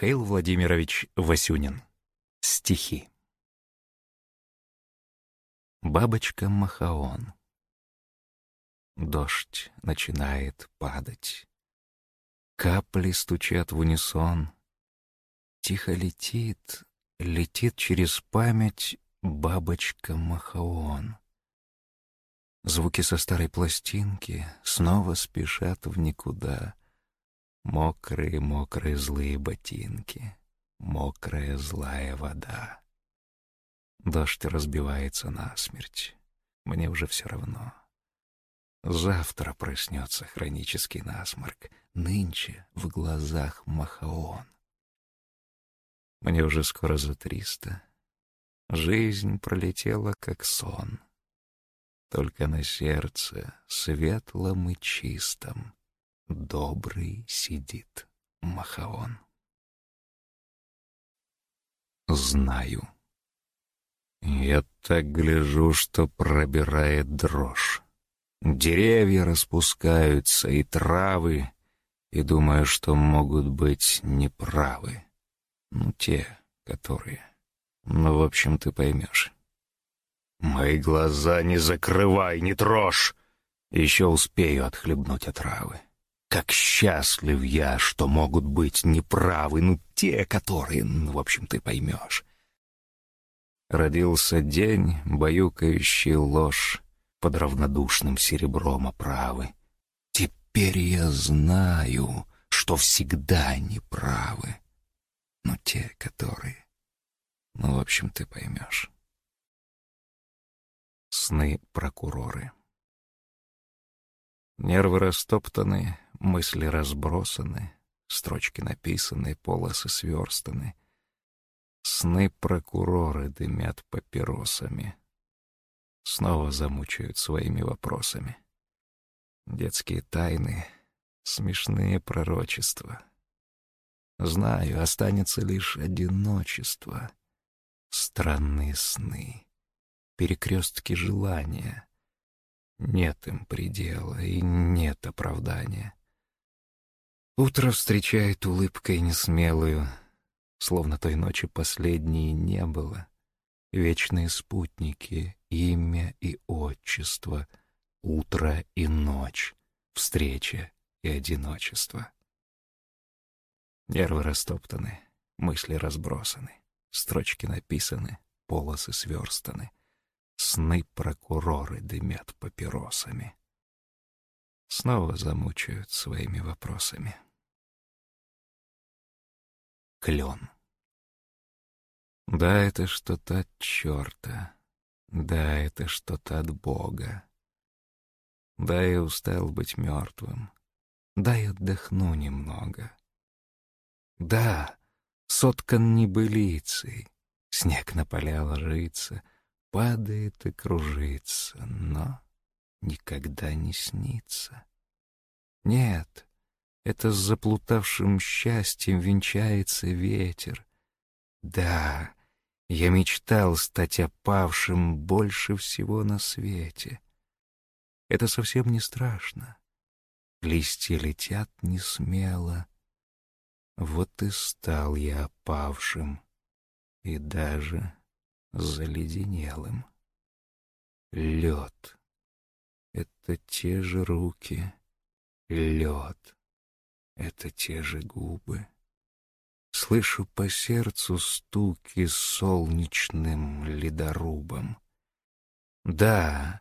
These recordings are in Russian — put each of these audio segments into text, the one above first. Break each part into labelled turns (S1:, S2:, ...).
S1: Михаил Владимирович Васюнин. Стихи. Бабочка Махаон. Дождь начинает падать. Капли стучат в унисон. Тихо летит, летит через память бабочка Махаон. Звуки со старой пластинки снова спешат в никуда. Мокрые, мокрые злые ботинки, мокрая злая вода. Дождь разбивается насмерть. Мне уже все равно. Завтра проснется хронический насморк. Нынче в глазах Махаон. Мне уже скоро за триста. Жизнь пролетела, как сон. Только на сердце, светлом и чистом, Добрый сидит Махаон. Знаю. Я так гляжу, что пробирает дрожь. Деревья распускаются и травы, и думаю, что могут быть неправы. Ну, те, которые... Ну, в общем, ты поймешь. Мои глаза не закрывай, не трожь. Еще успею отхлебнуть отравы. Как счастлив я, что могут быть неправы, ну, те, которые, ну, в общем, ты поймешь. Родился день, баюкающий ложь под равнодушным серебром оправы. Теперь я знаю, что всегда неправы. Ну, те, которые... Ну, в общем, ты поймешь. Сны прокуроры. Нервы растоптаны, мысли разбросаны, строчки написаны, полосы сверстаны. Сны прокуроры дымят папиросами. Снова замучают своими вопросами. Детские тайны, смешные пророчества. Знаю, останется лишь одиночество. Странные сны, перекрестки желания — нет им предела и нет оправдания. Утро встречает улыбкой несмелую, Словно той ночи последней не было. Вечные спутники, имя и отчество, Утро и ночь, встреча и одиночество. Нервы растоптаны, мысли разбросаны, Строчки написаны, полосы сверстаны — Сны прокуроры дымят папиросами. Снова замучают своими вопросами. Клен. Да, это что-то от черта. Да, это что-то от Бога. Да, я устал быть мертвым. Да, я отдохну немного. Да, соткан небылицей. Снег на поля ложится — падает и кружится, но никогда не снится. Нет, это с заплутавшим счастьем венчается ветер. Да, я мечтал стать опавшим больше всего на свете. Это совсем не страшно. Листья летят не смело. Вот и стал я опавшим, и даже заледенелым. Лед — это те же руки, лед — это те же губы. Слышу по сердцу стуки солнечным ледорубом. Да,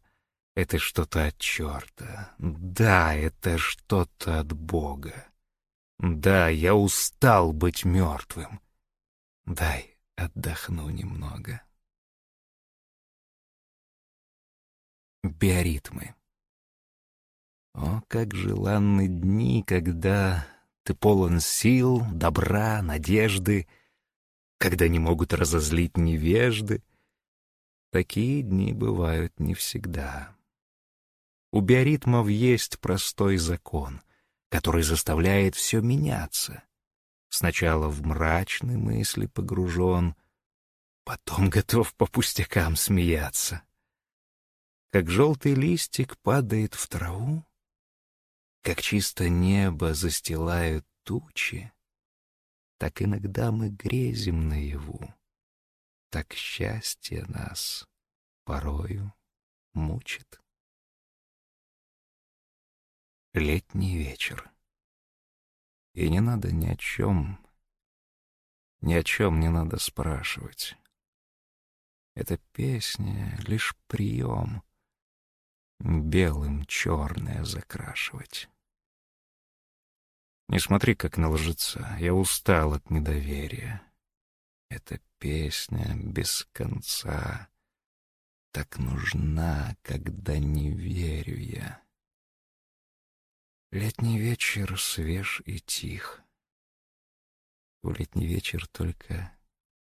S1: это что-то от черта. Да, это что-то от Бога. Да, я устал быть мертвым. Дай отдохну немного. биоритмы. О, как желанны дни, когда ты полон сил, добра, надежды, когда не могут разозлить невежды. Такие дни бывают не всегда. У биоритмов есть простой закон, который заставляет все меняться. Сначала в мрачные мысли погружен, потом готов по пустякам смеяться как желтый листик падает в траву, как чисто небо застилают тучи, Так иногда мы грезим наяву, так счастье нас порою мучит. Летний вечер. И не надо ни о чем, ни о чем не надо спрашивать. Эта песня — лишь прием, белым черное закрашивать. Не смотри, как на лжеца, я устал от недоверия. Эта песня без конца так нужна, когда не верю я. Летний вечер свеж и тих. В летний вечер только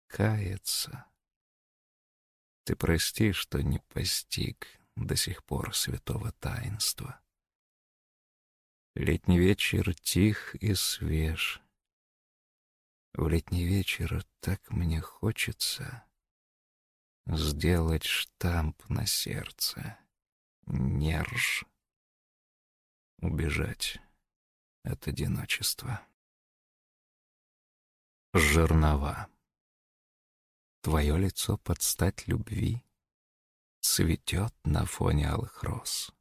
S1: кается. Ты прости, что не постиг до сих пор святого таинства. Летний вечер тих и свеж. В летний вечер так мне хочется сделать штамп на сердце, нерж, убежать от одиночества. Жернова. Твое лицо под стать любви Цветет на фоне алых роз.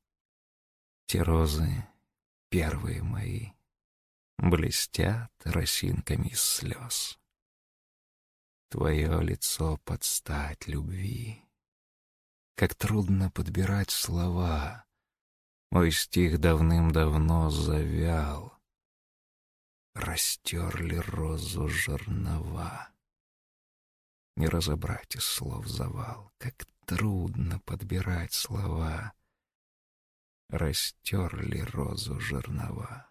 S1: Те розы, первые мои, Блестят росинками из слез. Твое лицо под стать любви. Как трудно подбирать слова. Мой стих давным-давно завял. Растерли розу жернова. Не разобрать из слов завал, как трудно подбирать слова. Растерли розу жернова.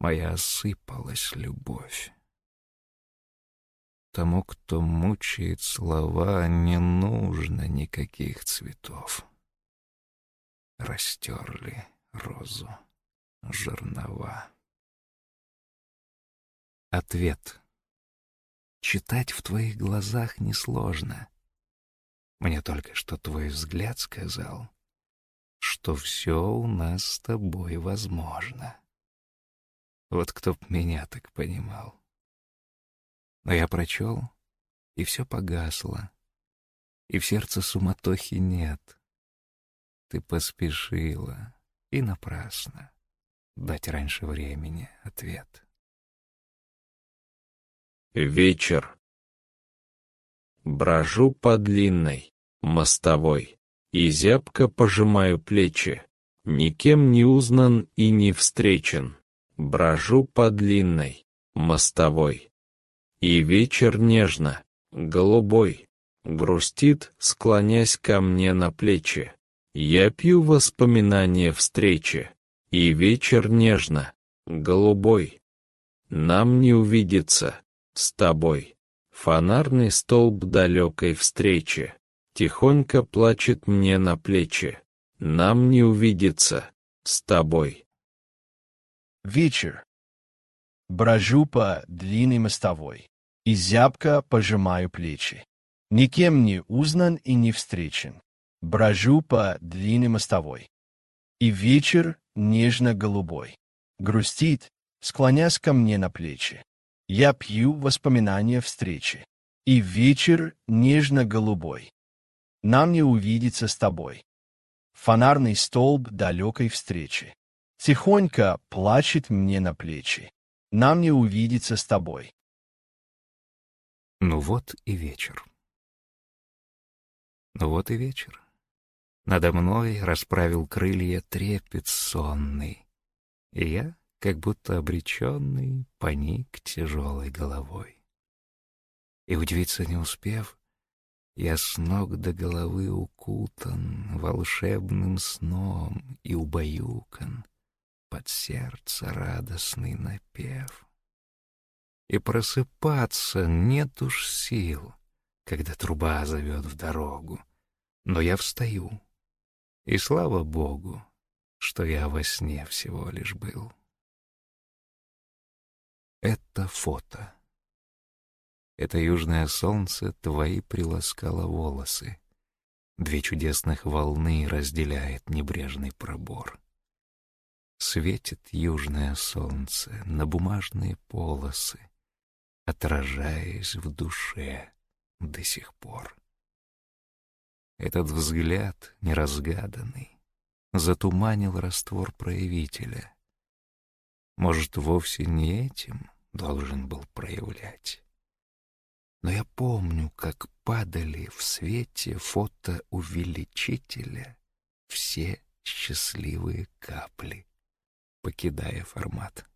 S1: Моя осыпалась любовь. Тому, кто мучает слова, не нужно никаких цветов. Растерли розу жернова. Ответ. Читать в твоих глазах несложно. Мне только что твой взгляд сказал, что все у нас с тобой возможно. Вот кто б меня так понимал. Но я прочел, и все погасло, и в сердце суматохи нет. Ты поспешила, и напрасно, дать раньше времени ответ.
S2: Вечер. Брожу по длинной, мостовой, и зябко пожимаю плечи. Никем не узнан и не встречен. Брожу по длинной, мостовой. И вечер нежно, голубой, грустит, склонясь ко мне на плечи. Я пью воспоминания встречи, и вечер нежно, голубой. Нам не увидеться, с тобой. Фонарный столб далекой встречи тихонько плачет мне на плечи. Нам не увидеться с тобой.
S3: Вечер. Брожу по длинной мостовой и зябко пожимаю плечи. Никем не узнан и не встречен. Брожу по длинной мостовой. И вечер нежно-голубой. Грустит, склонясь ко мне на плечи. Я пью воспоминания встречи, и вечер нежно-голубой. Нам не увидеться с тобой. Фонарный столб далекой встречи. Тихонько плачет мне на плечи. Нам не увидеться с тобой.
S1: Ну вот и вечер. Ну вот и вечер. Надо мной расправил крылья трепет сонный. И я как будто обреченный, поник тяжелой головой. И удивиться не успев, я с ног до головы укутан волшебным сном и убаюкан под сердце радостный напев. И просыпаться нет уж сил, когда труба зовет в дорогу, но я встаю, и слава Богу, что я во сне всего лишь был. Это фото. Это южное солнце твои приласкало волосы. Две чудесных волны разделяет небрежный пробор. Светит южное солнце на бумажные полосы, отражаясь в душе до сих пор. Этот взгляд неразгаданный затуманил раствор проявителя. Может, вовсе не этим должен был проявлять. Но я помню, как падали в свете фотоувеличителя все счастливые капли, покидая формат.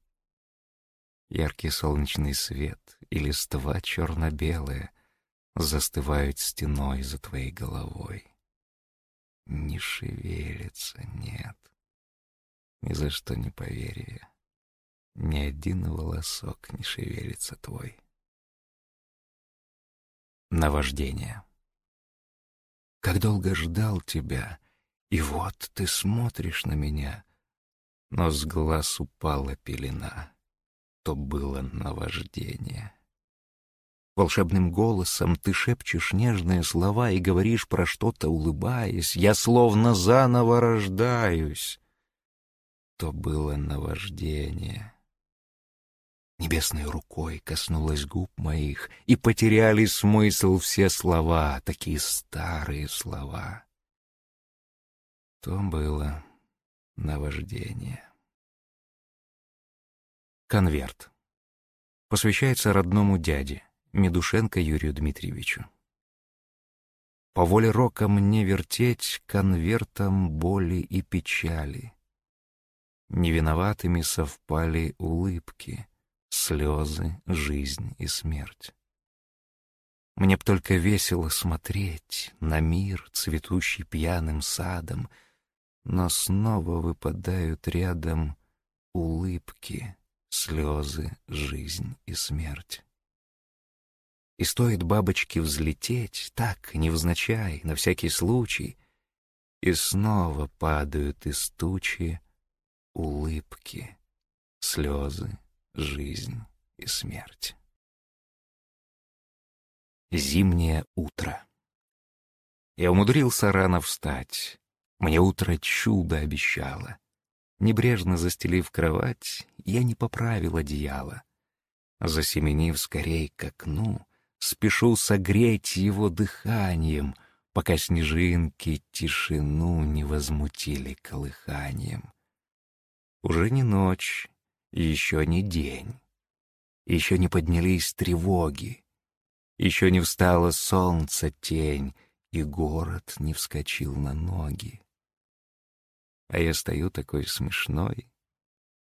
S1: Яркий солнечный свет и листва черно-белая застывают стеной за твоей головой. Не шевелится, нет. Ни за что не поверю я. Ни один волосок не шевелится твой. Наваждение. Как долго ждал тебя, и вот ты смотришь на меня, но с глаз упала пелена. То было наваждение. Волшебным голосом ты шепчешь нежные слова и говоришь про что-то, улыбаясь. Я словно заново рождаюсь. То было наваждение. Небесной рукой коснулась губ моих, и потеряли смысл все слова, такие старые слова. То было наваждение. Конверт. Посвящается родному дяде. Медушенко Юрию Дмитриевичу. По воле рока мне вертеть конвертом боли и печали. Невиноватыми совпали улыбки, слезы, жизнь и смерть. Мне б только весело смотреть на мир, цветущий пьяным садом, но снова выпадают рядом улыбки, слезы, жизнь и смерть. И стоит бабочке взлететь, так, невзначай, на всякий случай, и снова падают из тучи улыбки, слезы, жизнь и смерть. Зимнее утро. Я умудрился рано встать. Мне утро чудо обещало. Небрежно застелив кровать, я не поправил одеяло. Засеменив скорей к окну, спешу согреть его дыханием, пока снежинки тишину не возмутили колыханием. Уже не ночь, еще не день, еще не поднялись тревоги, еще не встало солнце тень, и город не вскочил на ноги. А я стою такой смешной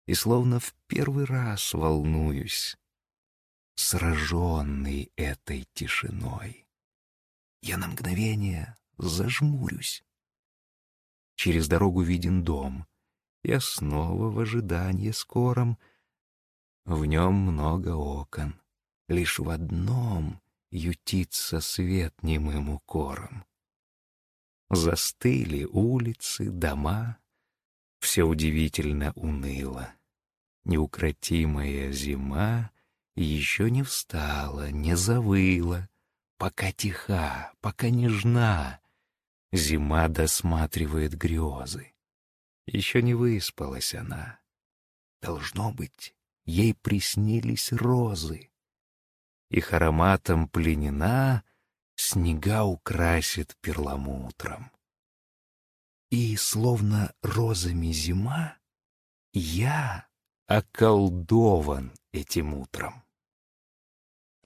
S1: и словно в первый раз волнуюсь, сраженный этой тишиной. Я на мгновение зажмурюсь. Через дорогу виден дом. Я снова в ожидании скором. В нем много окон. Лишь в одном ютится свет немым укором. Застыли улицы, дома. Все удивительно уныло. Неукротимая зима еще не встала, не завыла, пока тиха, пока нежна. Зима досматривает грезы. Еще не выспалась она. Должно быть, ей приснились розы. Их ароматом пленена, снега украсит перламутром. И, словно розами зима, я околдован этим утром.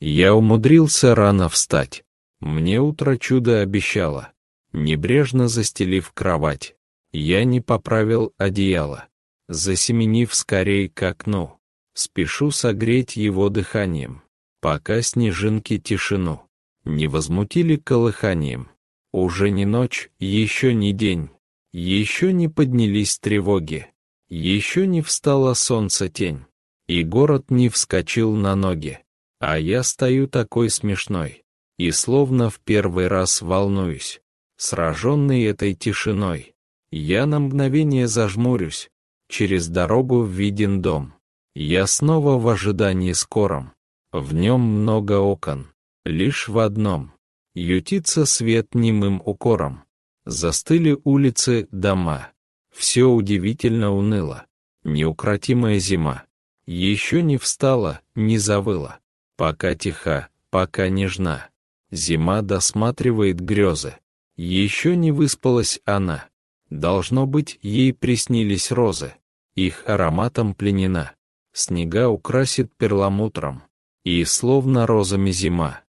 S2: Я умудрился рано встать. Мне утро чудо обещало. Небрежно застелив кровать, я не поправил одеяло. Засеменив скорей к окну, спешу согреть его дыханием, пока снежинки тишину не возмутили колыханием. Уже не ночь, еще не день, еще не поднялись тревоги, еще не встала солнце тень, и город не вскочил на ноги. А я стою такой смешной, и словно в первый раз волнуюсь, сраженный этой тишиной. Я на мгновение зажмурюсь, через дорогу виден дом. Я снова в ожидании скором, в нем много окон, лишь в одном. Ютится свет немым укором. Застыли улицы, дома. Все удивительно уныло. Неукротимая зима. Еще не встала, не завыла Пока тиха, пока нежна. Зима досматривает грезы. Еще не выспалась она. Должно быть, ей приснились розы. Их ароматом пленена. Снега украсит перламутром. И словно розами зима.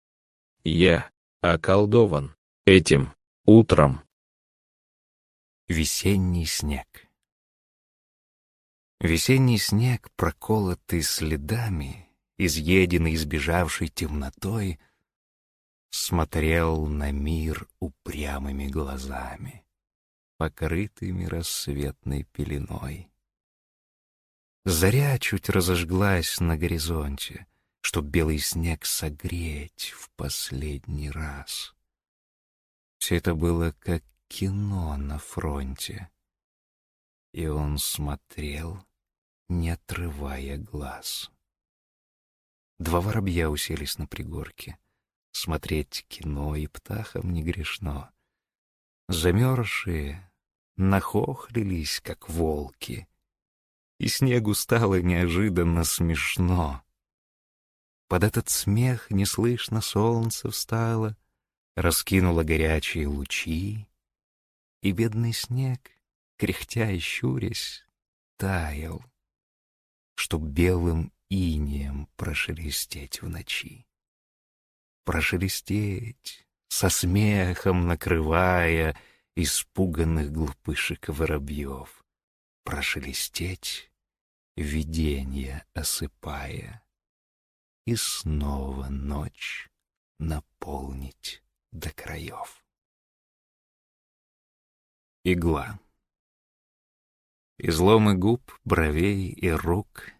S2: Я околдован этим утром.
S1: Весенний снег Весенний снег, проколотый следами, изъеденный избежавшей темнотой, смотрел на мир упрямыми глазами, покрытыми рассветной пеленой. Заря чуть разожглась на горизонте, чтоб белый снег согреть в последний раз. Все это было как кино на фронте, и он смотрел, не отрывая глаз. Два воробья уселись на пригорке. Смотреть кино и птахам не грешно. Замерзшие нахохлились, как волки, и снегу стало неожиданно смешно. Под этот смех неслышно солнце встало, раскинуло горячие лучи, и бедный снег, кряхтя и щурясь, таял, чтоб белым инеем прошелестеть в ночи. Прошелестеть, со смехом накрывая испуганных глупышек воробьев, прошелестеть видение осыпая, и снова ночь наполнить до краев. Игла. Изломы губ, бровей и рук,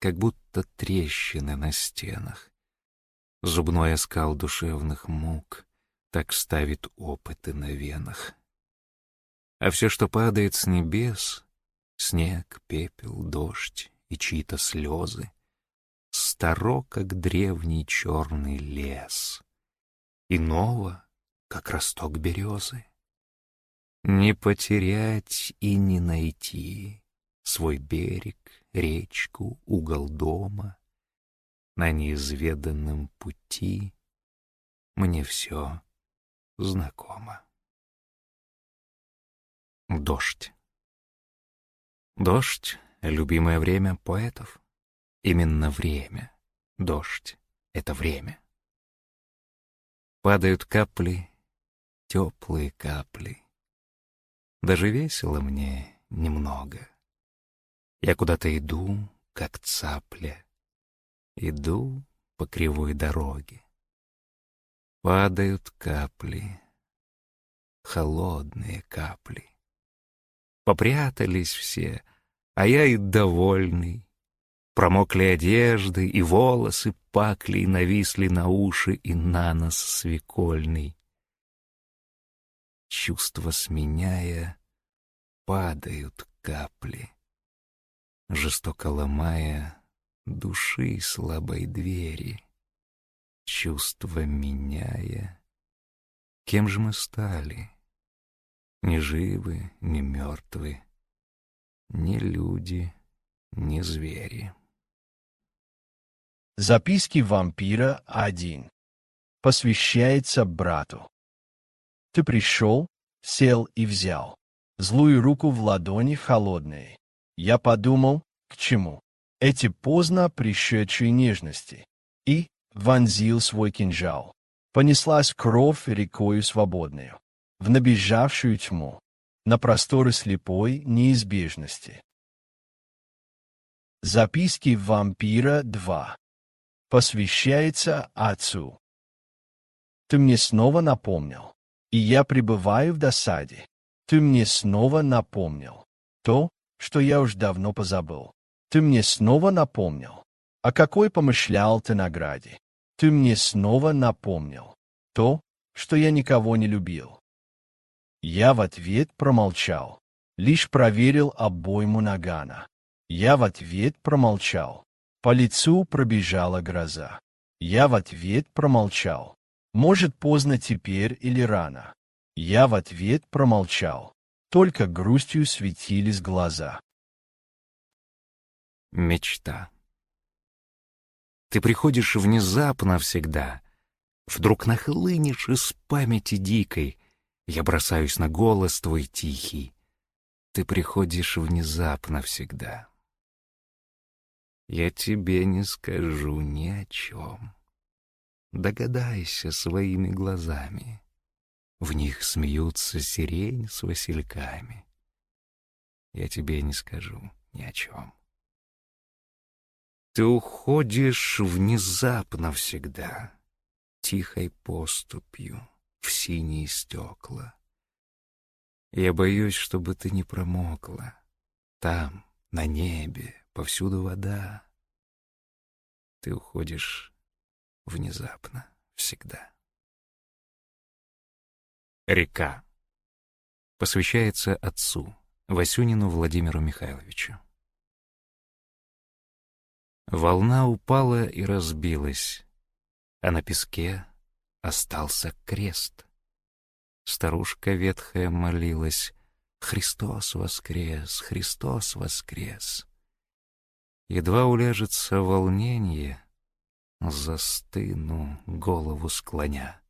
S1: как будто трещины на стенах. Зубной оскал душевных мук так ставит опыты на венах. А все, что падает с небес, Снег, пепел, дождь и чьи-то слезы. Старо, как древний черный лес. Иного, как росток березы. Не потерять и не найти Свой берег, речку, угол дома. На неизведанном пути Мне все знакомо. Дождь. Дождь — любимое время поэтов. Именно время. Дождь — это время. Падают капли, теплые капли. Даже весело мне немного. Я куда-то иду, как цапля. Иду по кривой дороге. Падают капли, холодные капли. Попрятались все, а я и довольный. Промокли одежды, и волосы пакли, и нависли на уши и на нос свекольный. Чувства сменяя, падают капли, жестоко ломая души слабой двери. Чувства меняя, кем же мы стали? Ни живы, ни мертвы, ни люди, ни звери.
S3: Записки вампира один. Посвящается брату. Ты пришел, сел и взял. Злую руку в ладони холодной. Я подумал, к чему? Эти поздно пришедшие нежности. И вонзил свой кинжал. Понеслась кровь рекою свободную в набежавшую тьму, на просторы слепой неизбежности. Записки вампира 2. Посвящается отцу. Ты мне снова напомнил, и я пребываю в досаде. Ты мне снова напомнил то, что я уж давно позабыл. Ты мне снова напомнил, о какой помышлял ты награде. Ты мне снова напомнил то, что я никого не любил. Я в ответ промолчал, лишь проверил обойму нагана. Я в ответ промолчал. По лицу пробежала гроза. Я в ответ промолчал. Может, поздно теперь или рано. Я в ответ промолчал. Только грустью светились глаза.
S1: Мечта. Ты приходишь внезапно всегда. Вдруг нахлынешь из памяти дикой. Я бросаюсь на голос твой тихий. Ты приходишь внезапно всегда. Я тебе не скажу ни о чем. Догадайся своими глазами. В них смеются сирень с васильками. Я тебе не скажу ни о чем. Ты уходишь внезапно всегда, Тихой поступью в синие стекла. Я боюсь, чтобы ты не промокла. Там, на небе, повсюду вода. Ты уходишь внезапно всегда. Река. Посвящается отцу, Васюнину Владимиру Михайловичу. Волна упала и разбилась, а на песке остался крест. Старушка ветхая молилась «Христос воскрес! Христос воскрес!» Едва уляжется волнение, застыну, голову склоня.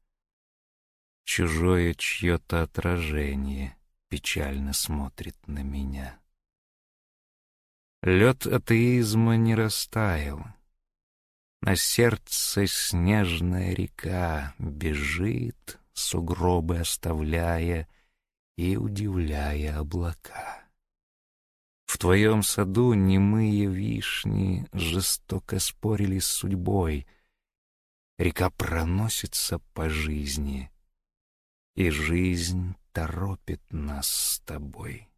S1: Чужое чье-то отражение печально смотрит на меня. Лед атеизма не растаял. На сердце снежная река бежит, сугробы оставляя и удивляя облака. В твоем саду немые вишни жестоко спорили с судьбой. Река проносится по жизни, и жизнь торопит нас с тобой.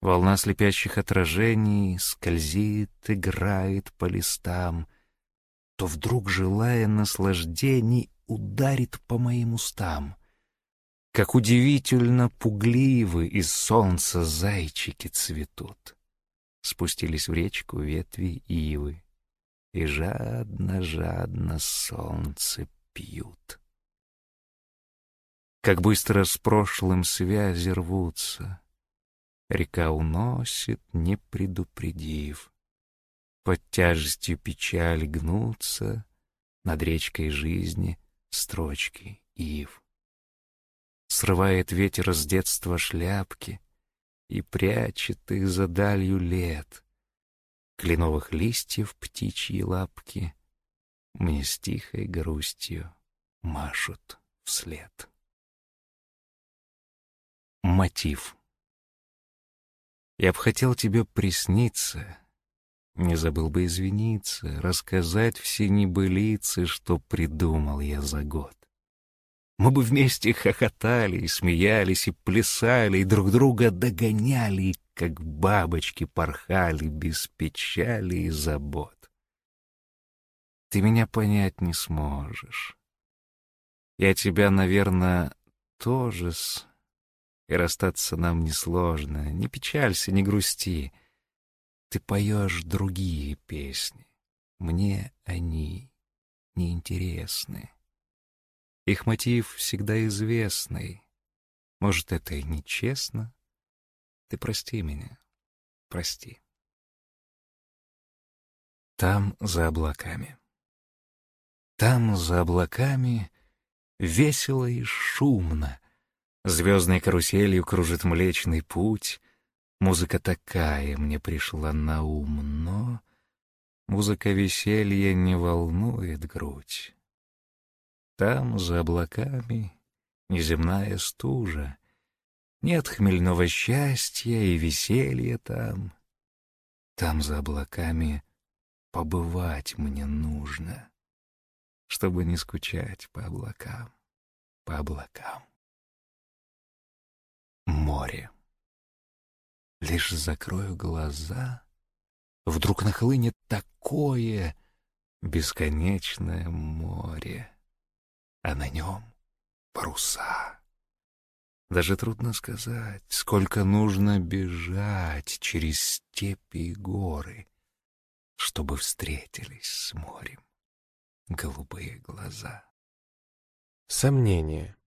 S1: Волна слепящих отражений скользит, играет по листам, то вдруг, желая наслаждений, ударит по моим устам. Как удивительно пугливы из солнца зайчики цветут. Спустились в речку ветви ивы, и жадно-жадно солнце пьют. Как быстро с прошлым связи рвутся, Река уносит, не предупредив. Под тяжестью печали гнутся Над речкой жизни строчки ив. Срывает ветер с детства шляпки И прячет их за далью лет. Кленовых листьев птичьи лапки Мне с тихой грустью машут вслед. Мотив я б хотел тебе присниться, не забыл бы извиниться, рассказать все небылицы, что придумал я за год. Мы бы вместе хохотали, и смеялись, и плясали, и друг друга догоняли, как бабочки порхали без печали и забот. Ты меня понять не сможешь. Я тебя, наверное, тоже с и расстаться нам несложно. Не печалься, не грусти. Ты поешь другие песни. Мне они неинтересны. Их мотив всегда известный. Может, это и нечестно? Ты прости меня, прости. Там, за облаками. Там, за облаками, весело и шумно — Звездной каруселью кружит Млечный Путь. Музыка такая мне пришла на ум, но музыка веселья не волнует грудь. Там, за облаками, неземная стужа. Нет хмельного счастья и веселья там. Там, за облаками, побывать мне нужно, чтобы не скучать по облакам, по облакам море. Лишь закрою глаза, вдруг нахлынет такое бесконечное море, а на нем паруса. Даже трудно сказать, сколько нужно бежать через степи и горы, чтобы встретились с морем голубые глаза.
S2: Сомнение.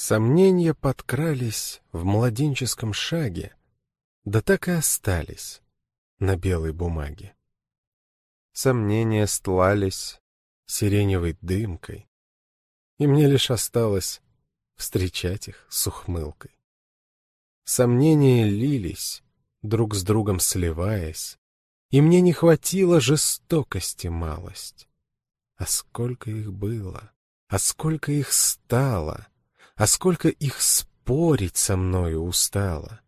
S2: Сомнения подкрались в младенческом шаге, да так и остались.
S4: на белой бумаге. Сомнения стлались сиреневой дымкой, и мне лишь осталось встречать их с ухмылкой. Сомнения лились, друг с другом сливаясь, и мне не хватило жестокости малость. А сколько их было, а сколько их стало, а сколько их спорить со мною устало.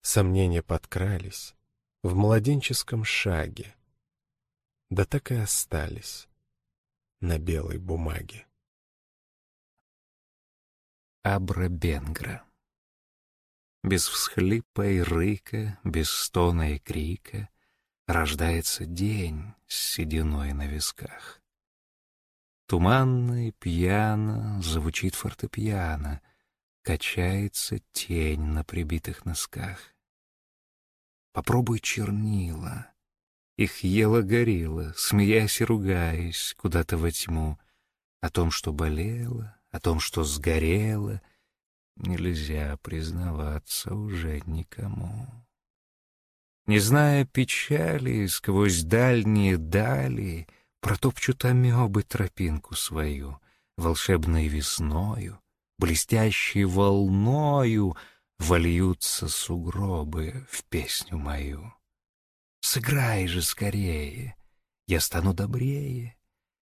S4: Сомнения подкрались в младенческом шаге, да так и остались на белой бумаге.
S1: Абра-Бенгра Без всхлипа и рыка, без стона и крика Рождается день с сединой на висках. Туманно и пьяно звучит фортепиано, Качается тень на прибитых носках. Попробуй чернила. Их ела горилла, смеясь и ругаясь куда-то во тьму. О том, что болело, о том, что сгорело, нельзя признаваться уже никому. Не зная печали, сквозь дальние дали Протопчут амебы тропинку свою, Волшебной весною, блестящей волною Вольются сугробы в песню мою. Сыграй же скорее, я стану добрее,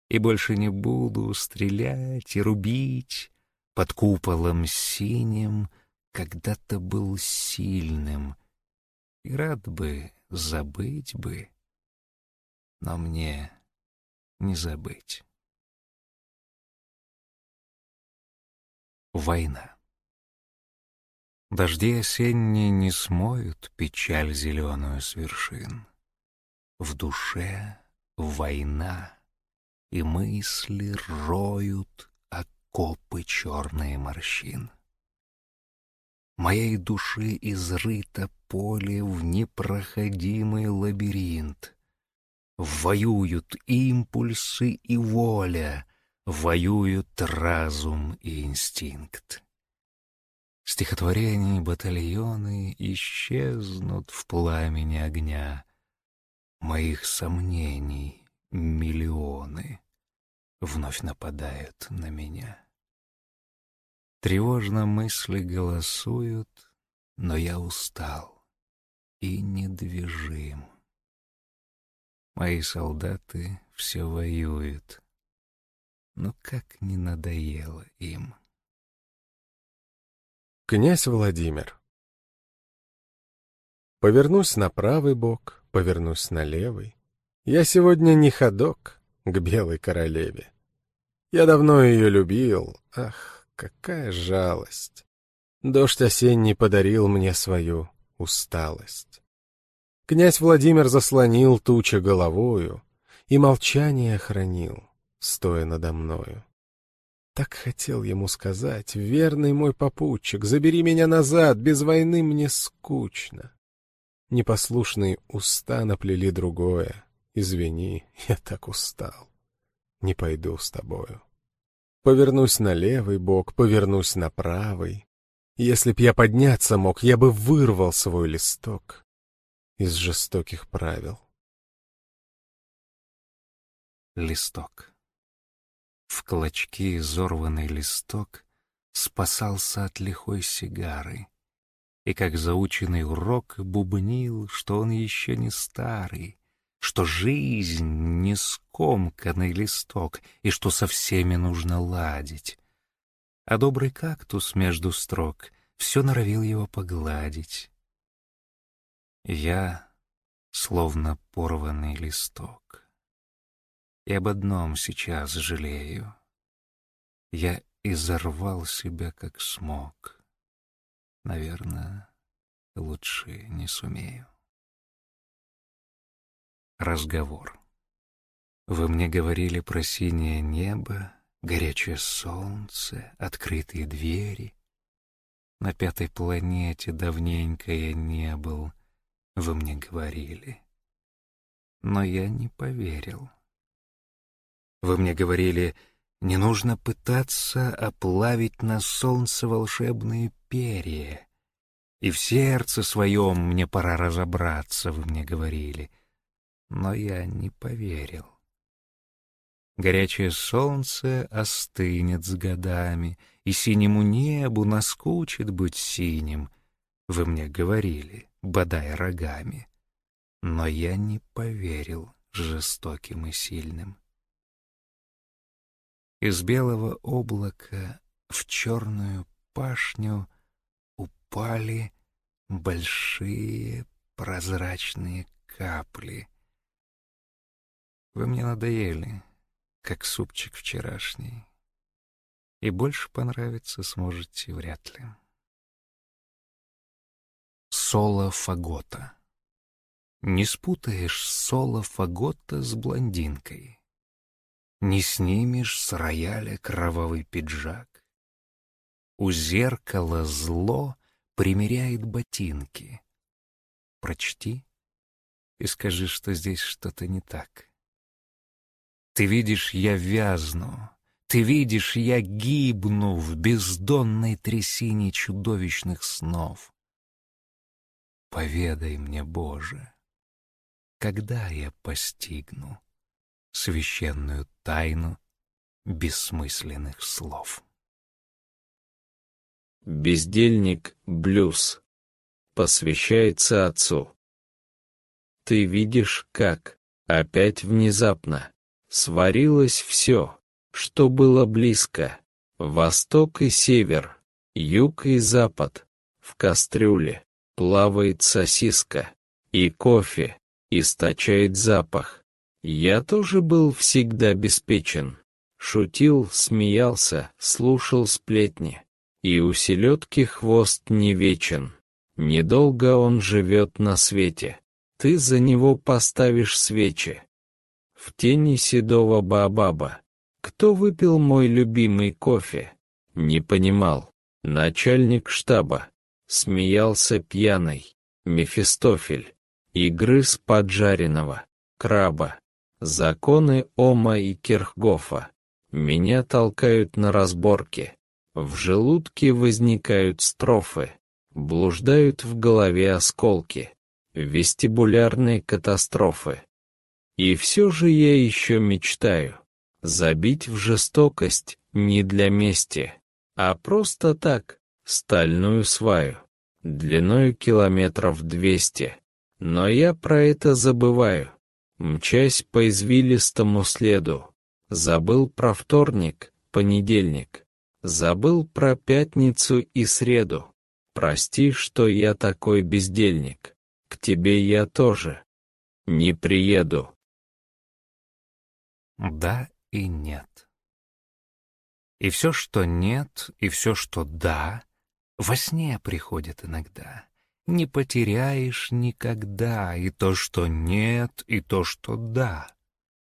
S1: И больше не буду стрелять и рубить. Под куполом синим когда-то был сильным — и рад бы, забыть бы, но мне не забыть. Война. Дожди осенние не смоют печаль зеленую с вершин. В душе война, и мысли роют окопы черные морщин. Моей души изрыто поле в непроходимый лабиринт. Воюют импульсы и воля, воюют разум и инстинкт. Стихотворения и батальоны исчезнут в пламени огня. Моих сомнений миллионы вновь нападают на меня. Тревожно мысли голосуют, но я устал и недвижим. Мои солдаты все воюют, но как не надоело им.
S4: Князь Владимир Повернусь на правый бок, повернусь на левый. Я сегодня не ходок к белой королеве. Я давно ее любил, ах, Какая жалость! Дождь осенний подарил мне свою усталость. Князь Владимир заслонил туча головою и молчание хранил, стоя надо мною. Так хотел ему сказать, верный мой попутчик, забери меня назад, без войны мне скучно. Непослушные уста наплели другое. Извини, я так устал. Не пойду с тобою. Повернусь на левый бок, повернусь на правый. Если б я подняться мог, я бы вырвал свой листок из жестоких правил.
S1: Листок. В клочки изорванный листок спасался от лихой сигары, и как заученный урок бубнил, что он еще не старый, что жизнь не скомканный листок и что со всеми нужно ладить. А добрый кактус между строк все норовил его погладить. Я словно порванный листок. И об одном сейчас жалею. Я изорвал себя как смог. Наверное, лучше не сумею. Разговор. Вы мне говорили про синее небо, горячее солнце, открытые двери. На пятой планете давненько я не был, вы мне говорили. Но я не поверил. Вы мне говорили, не нужно пытаться оплавить на солнце волшебные перья. И в сердце своем мне пора разобраться, вы мне говорили. Но я не поверил. Горячее солнце остынет с годами, И синему небу наскучит быть синим, Вы мне говорили, бодай рогами. Но я не поверил жестоким и сильным. Из белого облака в черную пашню упали большие прозрачные капли. Вы мне надоели, как супчик вчерашний, и больше понравиться сможете вряд ли. Соло фагота Не спутаешь соло фагота с блондинкой. Не снимешь с рояля кровавый пиджак. У зеркала зло примеряет ботинки. Прочти и скажи, что здесь что-то не так. Ты видишь, я вязну, ты видишь, я гибну в бездонной трясине чудовищных снов. Поведай мне, Боже, когда я постигну священную тайну бессмысленных слов.
S2: Бездельник блюз посвящается отцу. Ты видишь, как опять внезапно сварилось все, что было близко, восток и север, юг и запад, в кастрюле плавает сосиска, и кофе источает запах. Я тоже был всегда обеспечен, шутил, смеялся, слушал сплетни, и у селедки хвост не вечен, недолго он живет на свете, ты за него поставишь свечи, в тени седого баобаба. Кто выпил мой любимый кофе? Не понимал. Начальник штаба. Смеялся пьяный. Мефистофель. И грыз поджаренного. Краба. Законы Ома и Кирхгофа. Меня толкают на разборки. В желудке возникают строфы. Блуждают в голове осколки. Вестибулярные катастрофы. И все же я еще мечтаю забить в жестокость не для мести, а просто так, стальную сваю, длиной километров двести. Но я про это забываю, мчась по извилистому следу. Забыл про вторник, понедельник, забыл про пятницу и среду. Прости, что я такой бездельник, к тебе я тоже не приеду.
S1: Да и нет. И все, что нет, и все, что да, во сне приходит иногда. Не потеряешь никогда и то, что нет, и то, что да.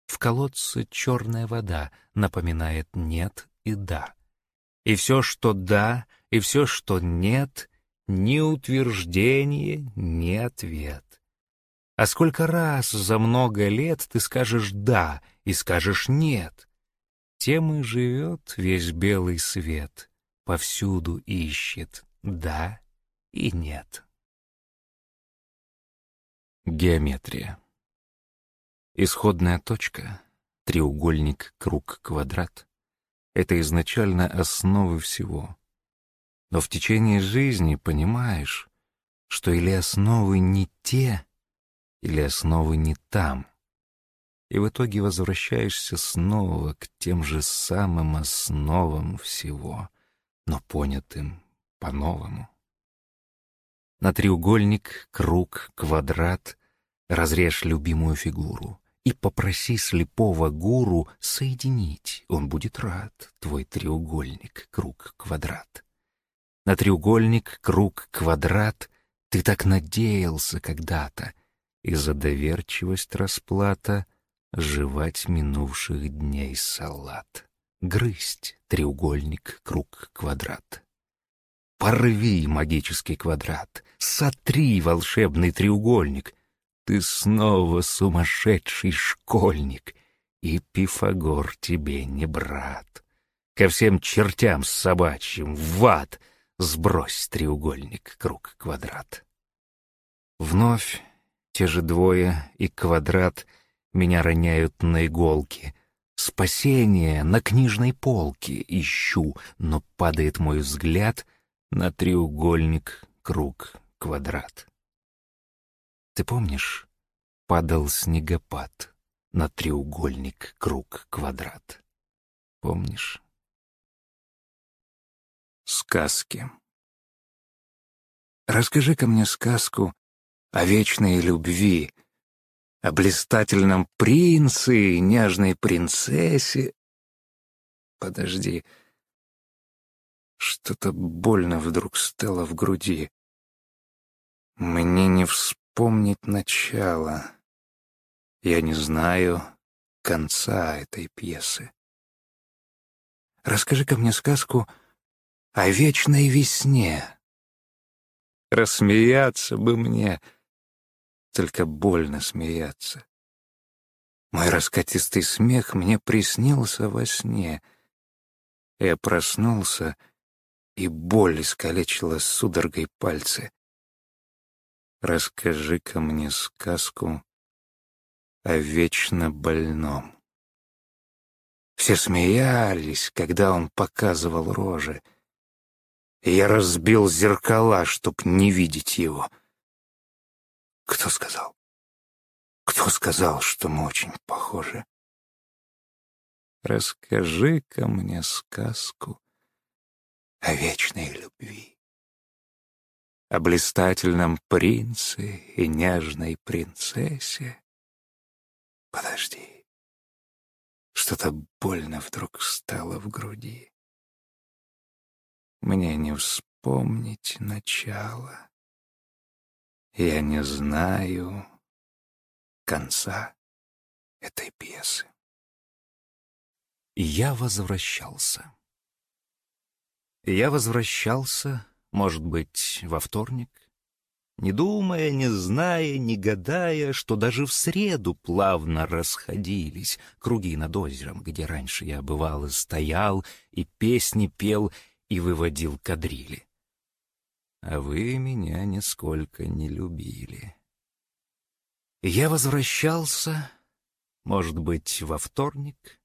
S1: В колодце черная вода напоминает нет и да. И все, что да, и все, что нет, ни утверждение, ни ответ. А сколько раз за много лет ты скажешь «да» и скажешь «нет». Тем и живет весь белый свет, повсюду ищет «да» и «нет». Геометрия. Исходная точка, треугольник, круг, квадрат — это изначально основы всего. Но в течение жизни понимаешь, что или основы не те, или основы не там. И в итоге возвращаешься снова к тем же самым основам всего, но понятым по-новому. На треугольник, круг, квадрат разрежь любимую фигуру и попроси слепого гуру соединить, он будет рад, твой треугольник, круг, квадрат. На треугольник, круг, квадрат ты так надеялся когда-то, и за доверчивость расплата жевать минувших дней салат, грызть треугольник, круг, квадрат. Порви магический квадрат, сотри волшебный треугольник. Ты снова сумасшедший школьник, и Пифагор тебе не брат. Ко всем чертям собачьим, в ад, Сбрось треугольник, круг, квадрат. Вновь те же двое и квадрат меня роняют на иголки. Спасение на книжной полке ищу, но падает мой взгляд на треугольник, круг, квадрат. Ты помнишь, падал снегопад на треугольник, круг, квадрат? Помнишь? Сказки. Расскажи-ка мне сказку о вечной любви, о блистательном принце и нежной принцессе. Подожди. Что-то больно вдруг стало в груди. Мне не вспомнить начало. Я не знаю конца этой пьесы. Расскажи-ка мне сказку о вечной весне. Рассмеяться бы мне, только больно смеяться. Мой раскатистый смех мне приснился во сне. Я проснулся, и боль искалечила судорогой пальцы. Расскажи-ка мне сказку о вечно больном. Все смеялись, когда он показывал рожи я разбил зеркала, чтоб не видеть его. Кто сказал? Кто сказал, что мы очень похожи? Расскажи-ка мне сказку о вечной любви, о блистательном принце и нежной принцессе. Подожди, что-то больно вдруг стало в груди. Мне не вспомнить начало. Я не знаю конца этой пьесы. Я возвращался. Я возвращался, может быть, во вторник, не думая, не зная, не гадая, что даже в среду плавно расходились круги над озером, где раньше я бывал и стоял, и песни пел, и выводил кадрили. А вы меня нисколько не любили. Я возвращался, может быть, во вторник.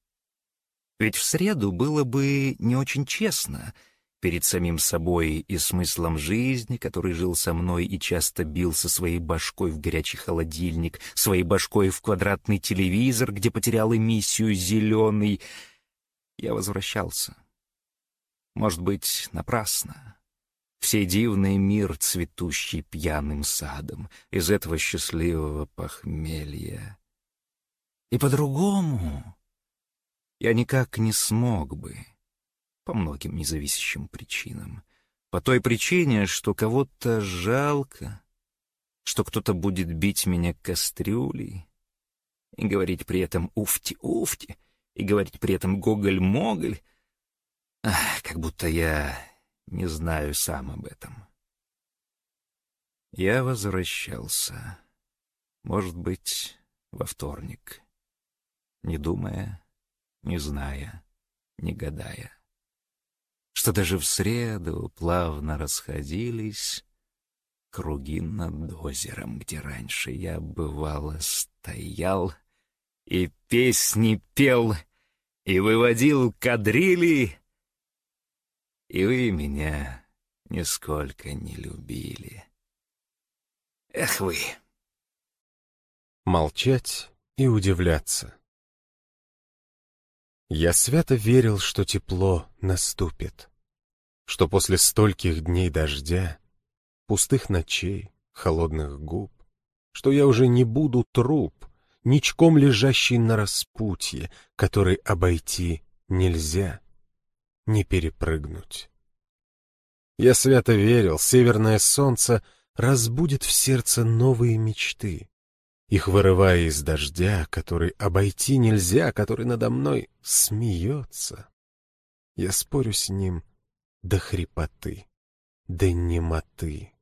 S1: Ведь в среду было бы не очень честно перед самим собой и смыслом жизни, который жил со мной и часто бил со своей башкой в горячий холодильник, своей башкой в квадратный телевизор, где потерял эмиссию зеленый. Я возвращался. Может быть, напрасно. Всей дивный мир, цветущий пьяным садом, из этого счастливого похмелья. И по-другому я никак не смог бы, по многим независящим причинам. По той причине, что кого-то жалко, что кто-то будет бить меня кастрюлей и говорить при этом «уфти-уфти», и говорить при этом «гоголь-моголь», Ах, как будто я не знаю сам об этом. Я возвращался, может быть, во вторник, не думая, не зная, не гадая, что даже в среду плавно расходились круги над озером, где раньше я, бывало, стоял и песни пел, и выводил кадрили, и вы меня нисколько не любили. Эх вы!
S4: Молчать и удивляться. Я свято верил, что тепло наступит, что после стольких дней дождя, пустых ночей, холодных губ, что я уже не буду труп, ничком лежащий на распутье, который обойти нельзя не перепрыгнуть. Я свято верил, северное солнце разбудит в сердце новые мечты, их вырывая из дождя, который обойти нельзя, который надо мной смеется. Я спорю с ним до хрипоты, до немоты.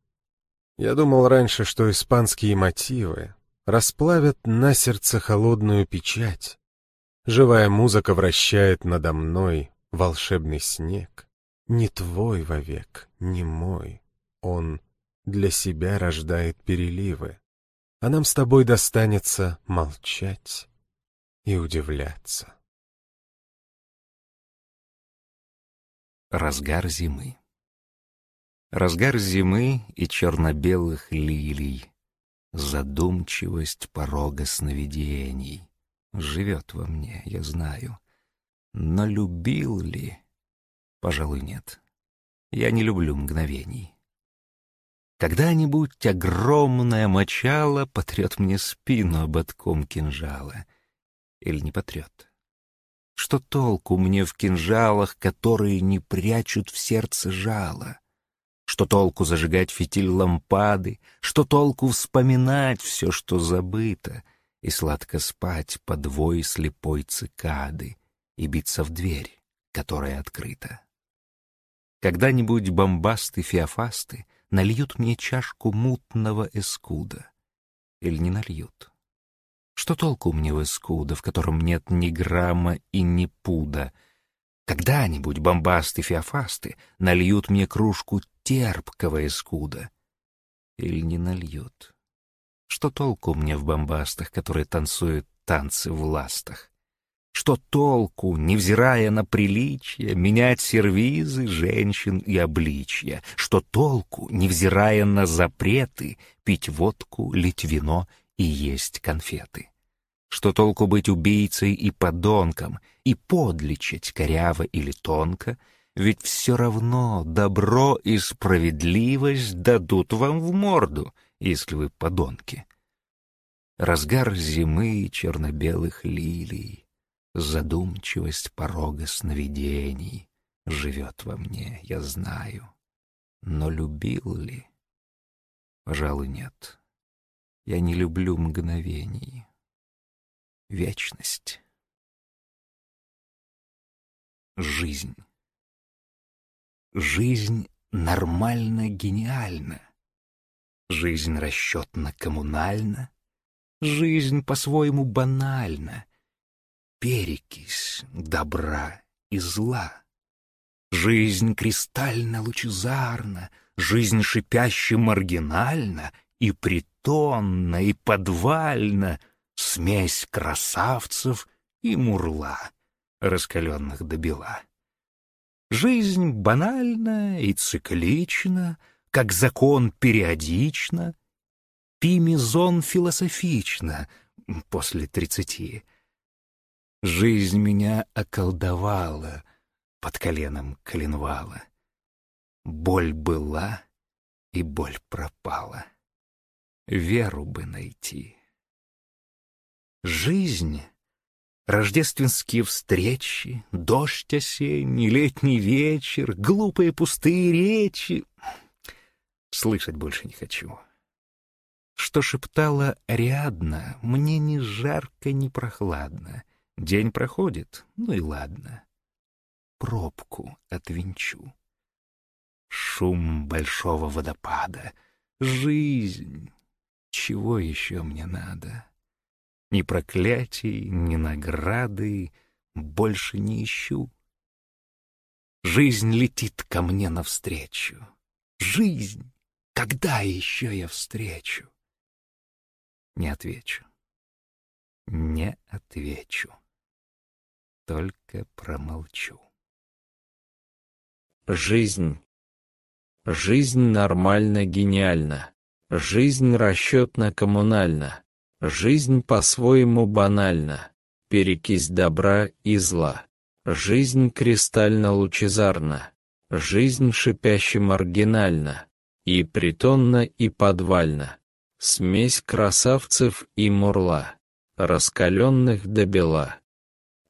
S4: Я думал раньше, что испанские мотивы расплавят на сердце холодную печать. Живая музыка вращает надо мной волшебный снег. Не твой вовек, не мой. Он для себя рождает переливы, а нам с тобой достанется молчать и удивляться.
S1: Разгар зимы Разгар зимы и черно-белых лилий, Задумчивость порога сновидений Живет во мне, я знаю. Но любил ли? Пожалуй, нет. Я не люблю мгновений. Когда-нибудь огромное мочало Потрет мне спину ободком кинжала. Или не потрет? Что толку мне в кинжалах, которые не прячут в сердце жало? Что толку зажигать фитиль лампады? Что толку вспоминать все, что забыто, И сладко спать под вой слепой цикады И биться в дверь, которая открыта? Когда-нибудь бомбасты феофасты Нальют мне чашку мутного эскуда? Или не нальют? Что толку мне в эскуда, в котором нет ни грамма и ни пуда? Когда-нибудь бомбасты-феофасты нальют мне кружку терпкого эскуда. Или не нальют? Что толку мне в бомбастах, которые танцуют танцы в ластах? Что толку, невзирая на приличие, менять сервизы женщин и обличья? Что толку, невзирая на запреты, пить водку, лить вино и есть конфеты? Что толку быть убийцей и подонком, и подлечить коряво или тонко, ведь все равно добро и справедливость дадут вам в морду, если вы подонки. Разгар зимы черно-белых лилий, задумчивость порога сновидений живет во мне, я знаю. Но любил ли? Пожалуй, нет. Я не люблю мгновений. Вечность. Жизнь. Жизнь нормально гениальна. Жизнь расчетно-коммунальна. Жизнь по-своему банальна. Перекись добра и зла. Жизнь кристально-лучезарна, Жизнь шипяще-маргинальна И притонна, и подвальна, Смесь красавцев и мурла, Раскаленных до бела. Жизнь банальна и циклична, как закон периодична, пимизон философична после тридцати. Жизнь меня околдовала под коленом коленвала. Боль была, и боль пропала. Веру бы найти. Жизнь Рождественские встречи, дождь осенний, летний вечер, глупые пустые речи. Слышать больше не хочу. Что шептала Ариадна, мне ни жарко, ни прохладно. День проходит, ну и ладно. Пробку отвинчу. Шум большого водопада. Жизнь. Чего еще мне надо? Ни проклятий, ни награды больше не ищу. Жизнь летит ко мне навстречу. Жизнь! Когда еще я встречу? Не отвечу. Не отвечу. Только промолчу.
S2: Жизнь. Жизнь нормально гениальна. Жизнь расчетно-коммунальна. Жизнь по-своему банальна, перекись добра и зла. Жизнь кристально-лучезарна, жизнь шипяще-маргинальна, и притонна, и подвальна. Смесь красавцев и мурла, раскаленных до бела.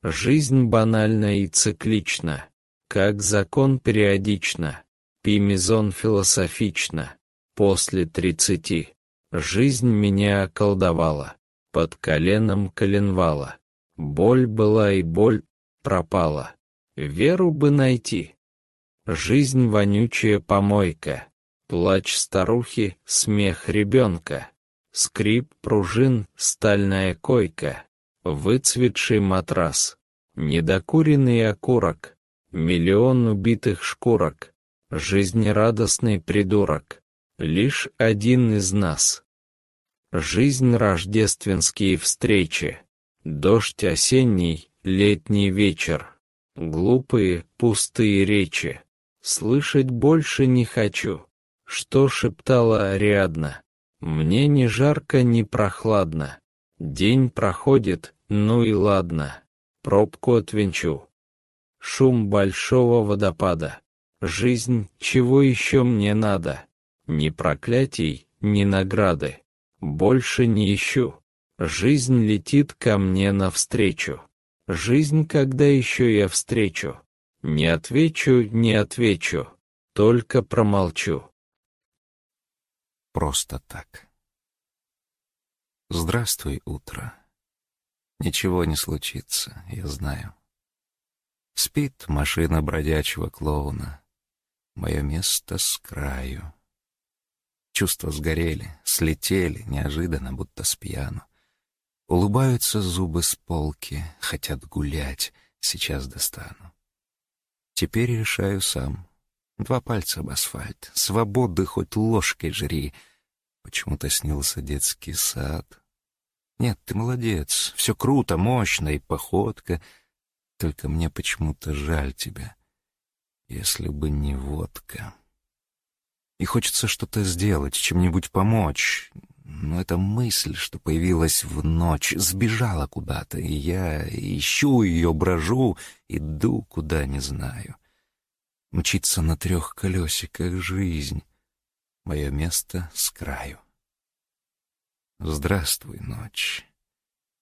S2: Жизнь банальна и циклична, как закон периодично, пимизон философично, после тридцати. Жизнь меня околдовала, под коленом коленвала. Боль была и боль пропала. Веру бы найти. Жизнь вонючая помойка. Плач старухи, смех ребенка. Скрип пружин, стальная койка. Выцветший матрас. Недокуренный окурок. миллион убитых шкурок, жизнерадостный придурок, лишь один из нас. Жизнь рождественские встречи, дождь осенний, летний вечер, глупые, пустые речи, слышать больше не хочу, что шептала Ариадна. Мне ни жарко, ни прохладно. День проходит, ну и ладно. Пробку отвинчу. Шум большого водопада. Жизнь, чего еще мне надо? Ни проклятий, ни награды. Больше не ищу. Жизнь летит ко мне навстречу. Жизнь, когда еще я встречу. Не отвечу, не отвечу. Только промолчу
S1: просто так. Здравствуй, утро. Ничего не случится, я знаю. Спит машина бродячего клоуна. Мое место с краю. Чувства сгорели, слетели, неожиданно, будто с пьяну. Улыбаются зубы с полки, хотят гулять, сейчас достану. Теперь решаю сам, Два пальца об асфальт. Свободы хоть ложкой жри. Почему-то снился детский сад. Нет, ты молодец. Все круто, мощно и походка. Только мне почему-то жаль тебя. Если бы не водка. И хочется что-то сделать, чем-нибудь помочь. Но эта мысль, что появилась в ночь, сбежала куда-то, и я ищу ее, брожу, иду, куда не знаю. Мчится на трех колесиках жизнь. Мое место с краю. Здравствуй, ночь.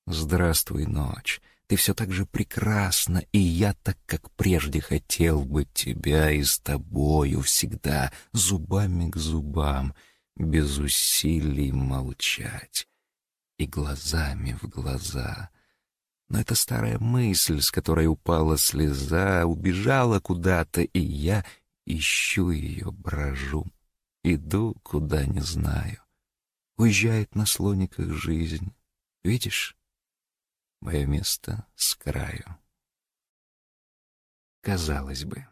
S1: Здравствуй, ночь. Ты все так же прекрасна, и я так, как прежде, хотел бы тебя и с тобою всегда, зубами к зубам, без усилий молчать и глазами в глаза — но эта старая мысль, с которой упала слеза, убежала куда-то, и я ищу ее, брожу, иду, куда не знаю. Уезжает на слониках жизнь. Видишь, мое место с краю. Казалось бы.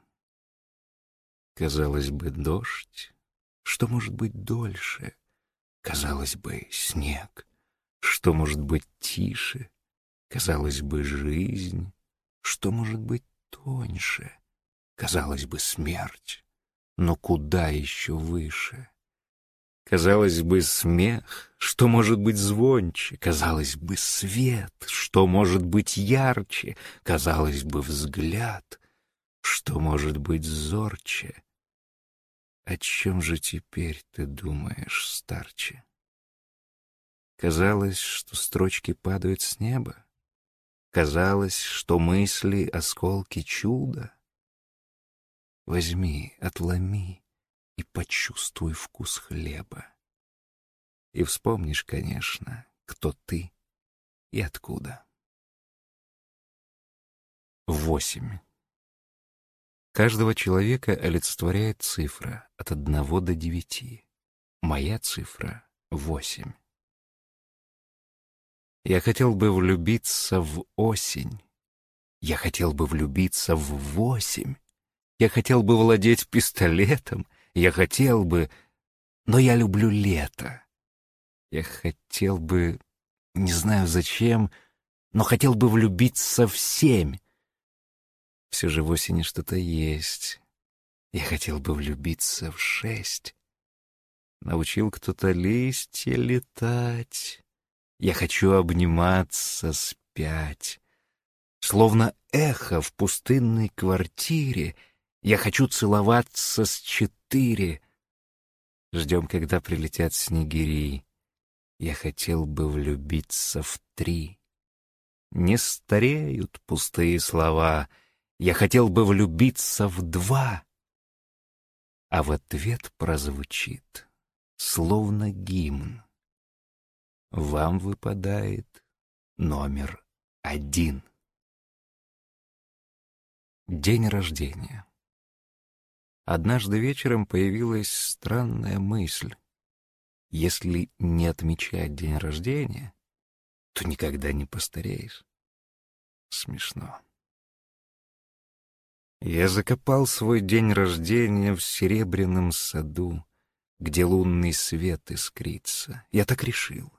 S1: Казалось бы, дождь. Что может быть дольше? Казалось бы, снег. Что может быть тише? Казалось бы, жизнь, что может быть тоньше? Казалось бы, смерть, но куда еще выше? Казалось бы, смех, что может быть звонче? Казалось бы, свет, что может быть ярче? Казалось бы, взгляд, что может быть зорче? О чем же теперь ты думаешь, старче? Казалось, что строчки падают с неба. Казалось, что мысли — осколки чуда. Возьми, отломи и почувствуй вкус хлеба. И вспомнишь, конечно, кто ты и откуда. Восемь. Каждого человека олицетворяет цифра от одного до девяти. Моя цифра — восемь. Я хотел бы влюбиться в осень. Я хотел бы влюбиться в восемь. Я хотел бы владеть пистолетом. Я хотел бы... Но я люблю лето. Я хотел бы... Не знаю зачем, но хотел бы влюбиться в семь. Все же в осени что-то есть. Я хотел бы влюбиться в шесть. Научил кто-то листья летать. Я хочу обниматься спять. Словно эхо в пустынной квартире, Я хочу целоваться с четыре. Ждем, когда прилетят снегири. Я хотел бы влюбиться в три. Не стареют пустые слова. Я хотел бы влюбиться в два. А в ответ прозвучит, словно гимн. Вам выпадает номер один. День рождения. Однажды вечером появилась странная мысль. Если не отмечать день рождения, то никогда не постареешь. Смешно. Я закопал свой день рождения в серебряном саду, где лунный свет искрится. Я так решил,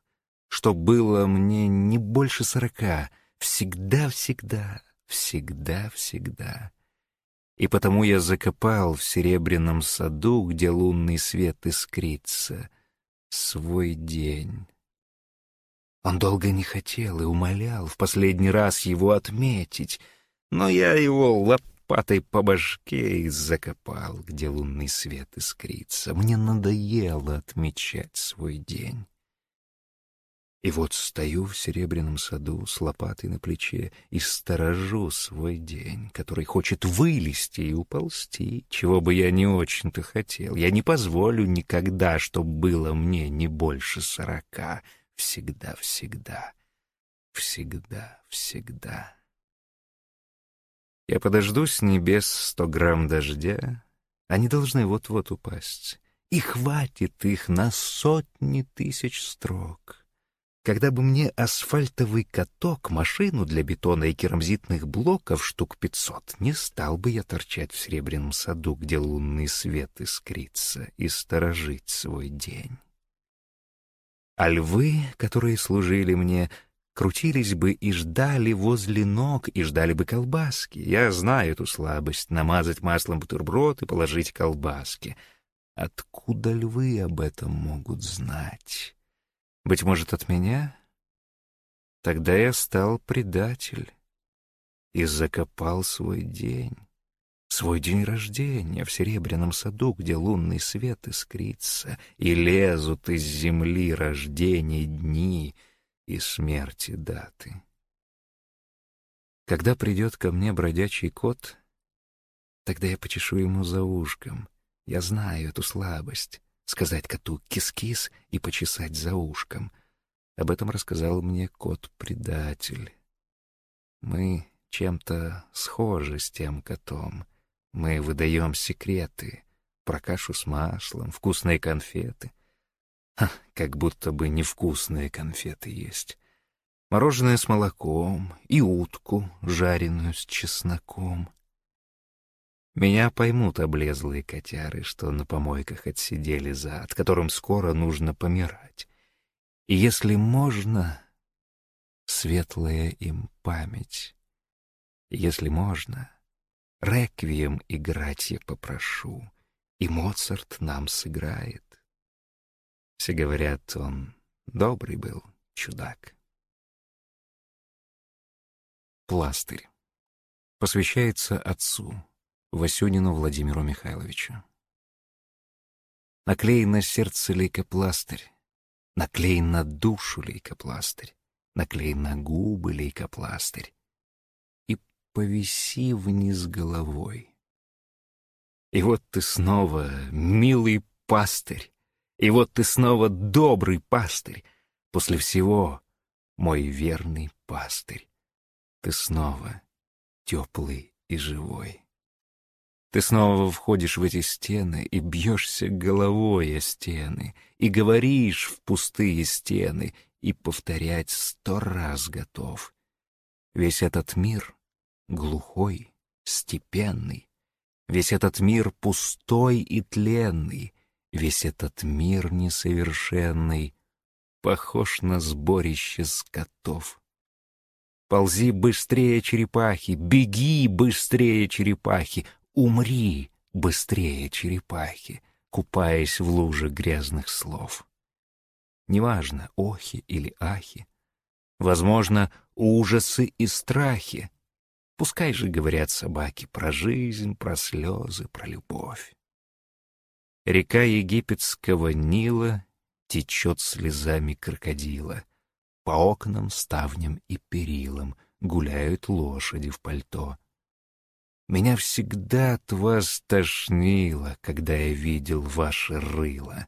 S1: что было мне не больше сорока, всегда-всегда, всегда-всегда. И потому я закопал в серебряном саду, где лунный свет искрится, свой день. Он долго не хотел и умолял в последний раз его отметить, но я его лопатой по башке и закопал, где лунный свет искрится. Мне надоело отмечать свой день. И вот стою в серебряном саду с лопатой на плече и сторожу свой день, который хочет вылезти и уползти, чего бы я не очень-то хотел. Я не позволю никогда, чтоб было мне не больше сорока. Всегда, всегда, всегда, всегда. Я подожду с небес сто грамм дождя, они должны вот-вот упасть, и хватит их на сотни тысяч строк. Когда бы мне асфальтовый каток, машину для бетона и керамзитных блоков штук пятьсот, не стал бы я торчать в серебряном саду, где лунный свет искрится, и сторожить свой день. А львы, которые служили мне, крутились бы и ждали возле ног, и ждали бы колбаски. Я знаю эту слабость — намазать маслом бутерброд и положить колбаски. Откуда львы об этом могут знать? Быть может, от меня? Тогда я стал предатель и закопал свой день. Свой день рождения в серебряном саду, где лунный свет искрится, и лезут из земли рождения дни — и смерти даты. Когда придет ко мне бродячий кот, тогда я почешу ему за ушком. Я знаю эту слабость — сказать коту «кис-кис» и почесать за ушком. Об этом рассказал мне кот-предатель. Мы чем-то схожи с тем котом. Мы выдаем секреты про кашу с маслом, вкусные конфеты — Ха, как будто бы невкусные конфеты есть. Мороженое с молоком и утку, жареную с чесноком. Меня поймут облезлые котяры, что на помойках отсидели зад, которым скоро нужно помирать. И если можно, светлая им память. Если можно, реквием играть я попрошу, и Моцарт нам сыграет. Все говорят, он добрый был, чудак. Пластырь. Посвящается отцу, Васюнину Владимиру Михайловичу. Наклей на сердце лейкопластырь, наклей на душу лейкопластырь, наклей на губы лейкопластырь и повиси вниз головой. И вот ты снова, милый пастырь, и вот ты снова добрый пастырь. После всего мой верный пастырь. Ты снова теплый и живой. Ты снова входишь в эти стены и бьешься головой о стены, и говоришь в пустые стены, и повторять сто раз готов. Весь этот мир глухой, степенный, весь этот мир пустой и тленный, Весь этот мир несовершенный похож на сборище скотов. Ползи быстрее, черепахи, беги быстрее, черепахи, умри быстрее, черепахи, купаясь в луже грязных слов. Неважно, охи или ахи, возможно, ужасы и страхи. Пускай же говорят собаки про жизнь, про слезы, про любовь. Река египетского Нила течет слезами крокодила. По окнам, ставням и перилам гуляют лошади в пальто. Меня всегда от вас тошнило, когда я видел ваше рыло.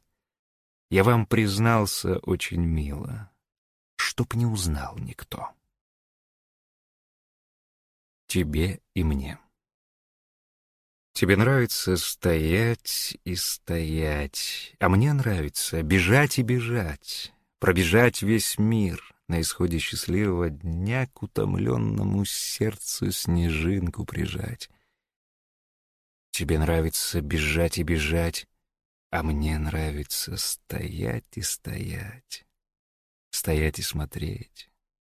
S1: Я вам признался очень мило, чтоб не узнал никто. Тебе и мне. Тебе нравится стоять и стоять, а мне нравится бежать и бежать, пробежать весь мир, на исходе счастливого дня к утомленному сердцу снежинку прижать. Тебе нравится бежать и бежать, а мне нравится стоять и стоять. Стоять и смотреть,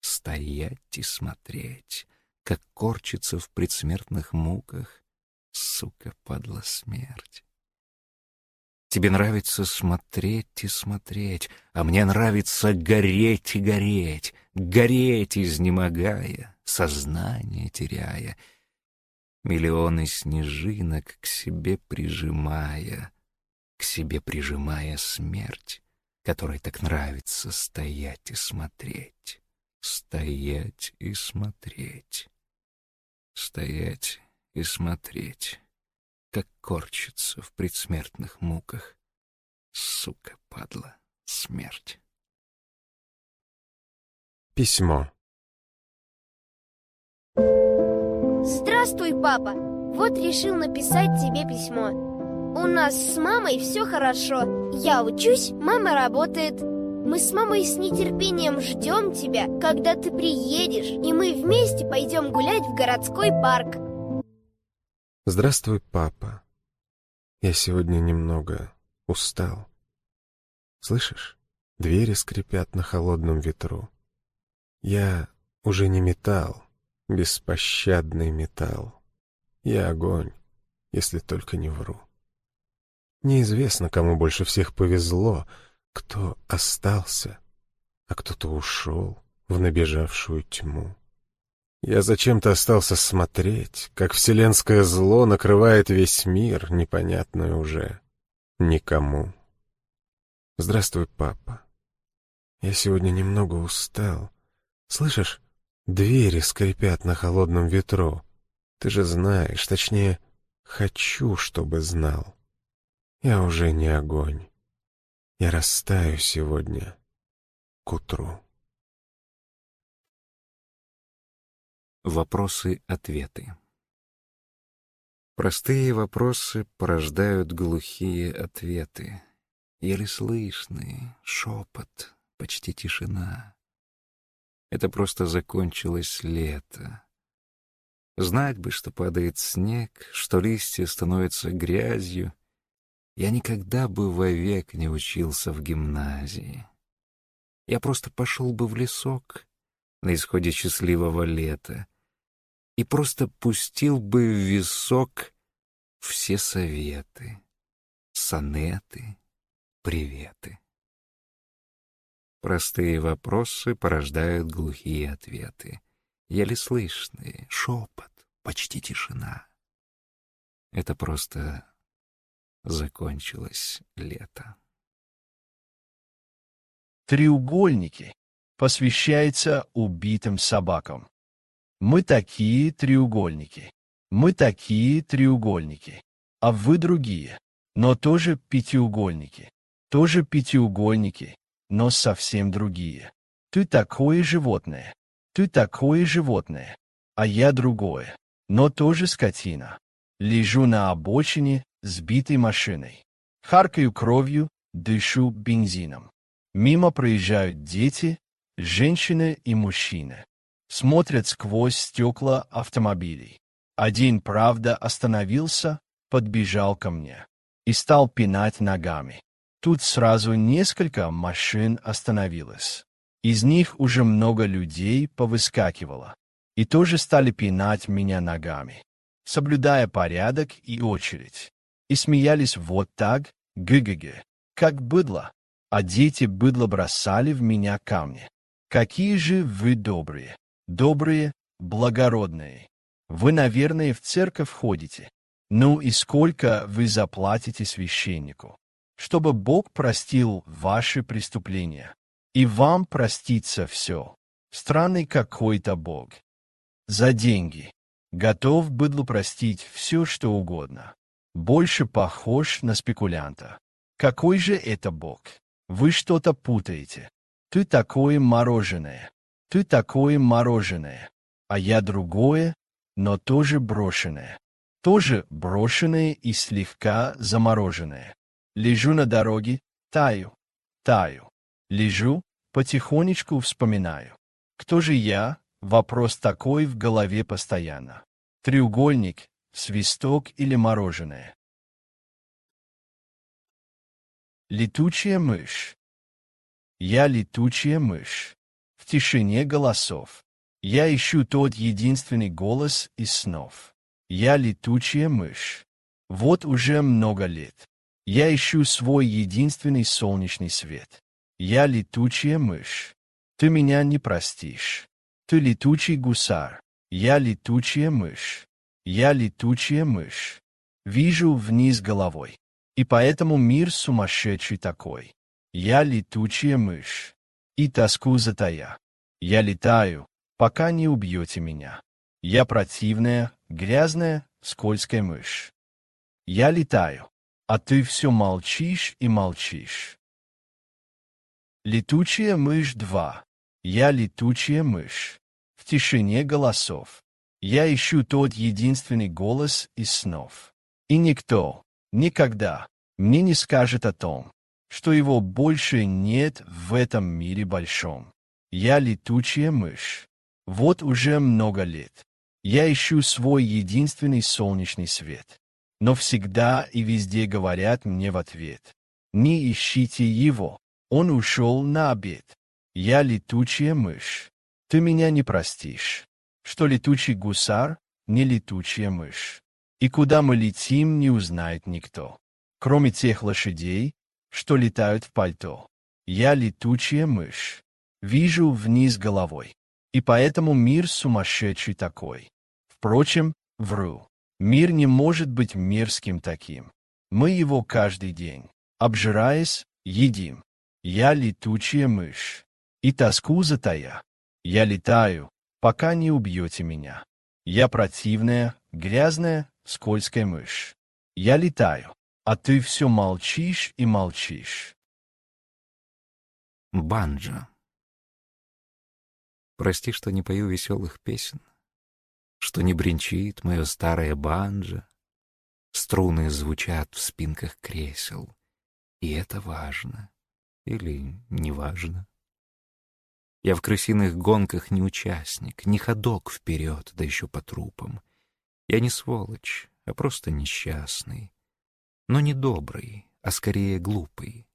S1: стоять и смотреть, как корчится в предсмертных муках, сука, падла смерть. Тебе нравится смотреть и смотреть, а мне нравится гореть и гореть, гореть, изнемогая, сознание теряя, миллионы снежинок к себе прижимая, к себе прижимая смерть, которой так нравится стоять и смотреть, стоять и смотреть, стоять и смотреть как корчится в предсмертных муках. Сука, падла, смерть.
S4: Письмо.
S5: Здравствуй, папа. Вот решил написать тебе письмо. У нас с мамой все хорошо. Я учусь, мама работает. Мы с мамой с нетерпением ждем тебя, когда ты приедешь, и мы вместе пойдем гулять в городской парк.
S4: Здравствуй, папа. Я сегодня немного устал. Слышишь? Двери скрипят на холодном ветру. Я уже не металл, беспощадный металл. Я огонь, если только не вру. Неизвестно, кому больше всех повезло, кто остался, а кто-то ушел в набежавшую тьму. Я зачем-то остался смотреть, как вселенское зло накрывает весь мир, непонятное уже никому. Здравствуй, папа. Я сегодня немного устал. Слышишь, двери скрипят на холодном ветру. Ты же знаешь, точнее, хочу, чтобы знал. Я уже не огонь. Я растаю сегодня к утру.
S1: Вопросы-ответы. Простые вопросы порождают глухие ответы. Еле слышные, шепот, почти тишина. Это просто закончилось лето. Знать бы, что падает снег, что листья становятся грязью. Я никогда бы вовек не учился в гимназии. Я просто пошел бы в лесок на исходе счастливого лета и просто пустил бы в висок все советы, сонеты, приветы. Простые вопросы порождают глухие ответы, еле слышные, шепот, почти тишина. Это просто закончилось лето.
S3: Треугольники посвящается убитым собакам. Мы такие треугольники. Мы такие треугольники. А вы другие, но тоже пятиугольники. Тоже пятиугольники, но совсем другие. Ты такое животное. Ты такое животное. А я другое, но тоже скотина. Лежу на обочине, сбитой машиной. Харкаю кровью, дышу бензином. Мимо проезжают дети, женщины и мужчины смотрят сквозь стекла автомобилей. Один, правда, остановился, подбежал ко мне и стал пинать ногами. Тут сразу несколько машин остановилось. Из них уже много людей повыскакивало и тоже стали пинать меня ногами, соблюдая порядок и очередь. И смеялись вот так, гы-гы-гы, как быдло, а дети быдло бросали в меня камни. Какие же вы добрые! добрые, благородные. Вы, наверное, в церковь ходите. Ну и сколько вы заплатите священнику, чтобы Бог простил ваши преступления, и вам простится все. Странный какой-то Бог. За деньги. Готов быдлу простить все, что угодно. Больше похож на спекулянта. Какой же это Бог? Вы что-то путаете. Ты такое мороженое. Ты такое мороженое, а я другое, но тоже брошенное. Тоже брошенное и слегка замороженное. Лежу на дороге, таю, таю. Лежу, потихонечку вспоминаю. Кто же я? Вопрос такой в голове постоянно. Треугольник, свисток или мороженое. Летучая мышь. Я летучая мышь. В тишине голосов. Я ищу тот единственный голос из снов. Я летучая мышь. Вот уже много лет. Я ищу свой единственный солнечный свет. Я летучая мышь. Ты меня не простишь. Ты летучий гусар. Я летучая мышь. Я летучая мышь. Вижу вниз головой. И поэтому мир сумасшедший такой. Я летучая мышь. И тоску затая. Я летаю, пока не убьете меня. Я противная, грязная, скользкая мышь. Я летаю, а ты все молчишь и молчишь. Летучая мышь 2. Я летучая мышь. В тишине голосов. Я ищу тот единственный голос из снов. И никто, никогда, мне не скажет о том, что его больше нет в этом мире большом. Я летучая мышь. Вот уже много лет. Я ищу свой единственный солнечный свет. Но всегда и везде говорят мне в ответ. Не ищите его. Он ушел на обед. Я летучая мышь. Ты меня не простишь. Что летучий гусар, не летучая мышь. И куда мы летим, не узнает никто. Кроме тех лошадей, что летают в пальто. Я летучая мышь. Вижу вниз головой. И поэтому мир сумасшедший такой. Впрочем, вру. Мир не может быть мерзким таким. Мы его каждый день, обжираясь, едим. Я летучая мышь. И тоску затая. Я летаю, пока не убьете меня. Я противная, грязная, скользкая мышь. Я летаю, а ты все молчишь и молчишь.
S1: Банджо. Прости, что не пою веселых песен что не бренчит мое старое банджо. Струны звучат в спинках кресел, и это важно или не важно. Я в крысиных гонках не участник, не ходок вперед, да еще по трупам. Я не сволочь, а просто несчастный, но не добрый, а скорее глупый.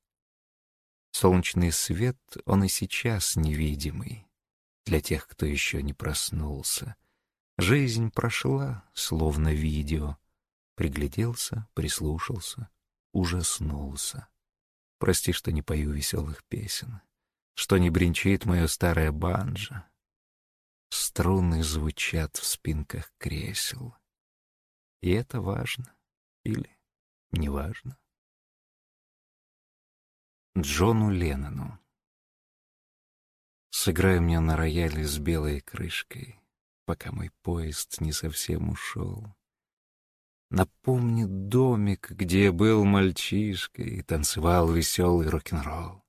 S1: Солнечный свет, он и сейчас невидимый для тех, кто еще не проснулся — Жизнь прошла, словно видео. Пригляделся, прислушался, ужаснулся. Прости, что не пою веселых песен, что не бренчит мое старое банджо. Струны звучат в спинках кресел. И это важно или не важно? Джону Леннону Сыграй мне на рояле с белой крышкой пока мой поезд не совсем ушел. Напомни домик, где я был мальчишкой и танцевал веселый рок-н-ролл.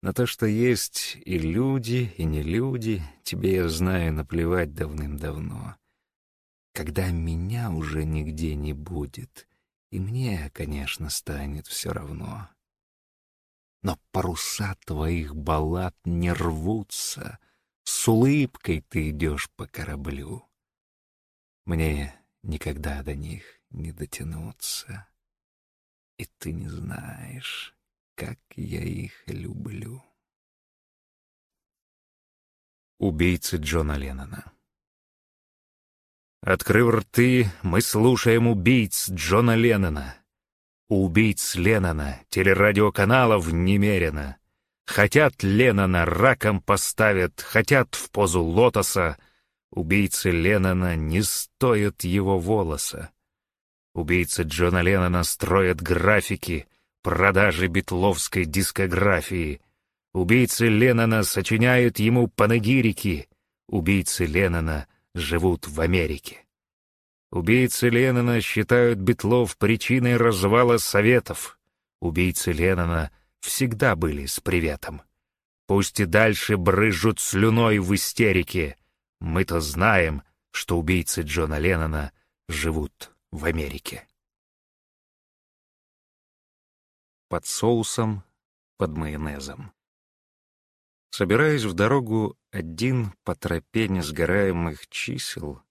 S1: На то, что есть и люди, и не люди, тебе, я знаю, наплевать давным-давно. Когда меня уже нигде не будет, и мне, конечно, станет все равно. Но паруса твоих баллад не рвутся — с улыбкой ты идешь по кораблю. Мне никогда до них не дотянуться, и ты не знаешь, как я их люблю. Убийцы Джона Леннона Открыв рты, мы слушаем убийц Джона Леннона. убийц Леннона телерадиоканалов немерено. Хотят Леннона раком поставят, хотят в позу лотоса. Убийцы Леннона не стоят его волоса. Убийцы Джона Леннона строят графики, продажи битловской дискографии. Убийцы Леннона сочиняют ему панегирики. Убийцы Леннона живут в Америке. Убийцы Леннона считают Битлов причиной развала Советов. Убийцы Леннона всегда были с приветом. Пусть и дальше брызжут слюной в истерике. Мы-то знаем, что убийцы Джона Леннона живут в Америке. Под соусом, под майонезом. Собираясь в дорогу один по тропе несгораемых чисел,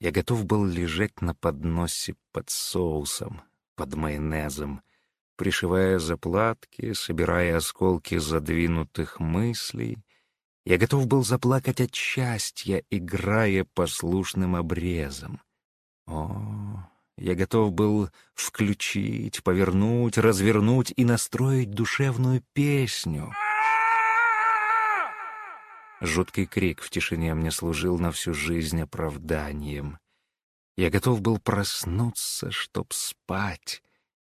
S1: Я готов был лежать на подносе под соусом, под майонезом, пришивая заплатки, собирая осколки задвинутых мыслей. Я готов был заплакать от счастья, играя послушным обрезом. О, я готов был включить, повернуть, развернуть и настроить душевную песню. Жуткий крик в тишине мне служил на всю жизнь оправданием. Я готов был проснуться, чтоб спать,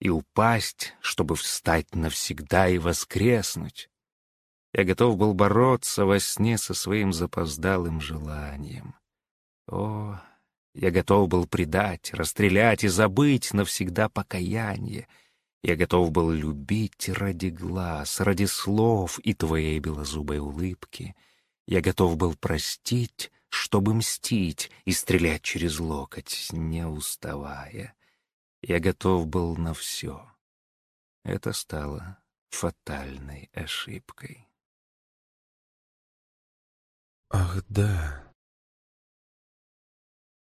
S1: и упасть, чтобы встать навсегда и воскреснуть. Я готов был бороться во сне со своим запоздалым желанием. О, я готов был предать, расстрелять и забыть навсегда покаяние. Я готов был любить ради глаз, ради слов и твоей белозубой улыбки — я готов был простить, чтобы мстить и стрелять через локоть, не уставая. Я готов был на все. Это стало фатальной ошибкой.
S4: Ах да.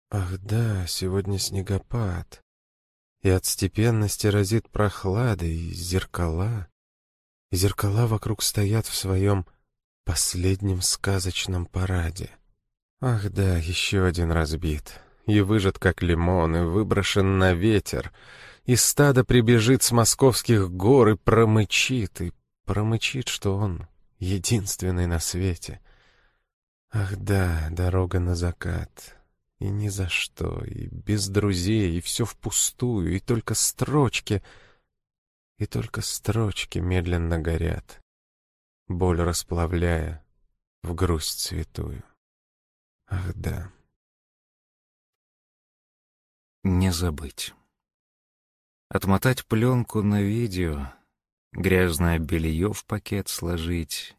S4: Ах да, сегодня снегопад. И от степенности разит прохлада, и зеркала. И зеркала вокруг стоят в своем последнем сказочном параде. Ах да, еще один разбит, и выжат как лимон, и выброшен на ветер, и стадо прибежит с московских гор и промычит, и промычит, что он единственный на свете. Ах да, дорога на закат, и ни за что, и без друзей, и все впустую, и только строчки, и только строчки медленно горят боль расплавляя в грусть святую. Ах да.
S1: Не забыть. Отмотать пленку на видео, грязное белье в пакет сложить.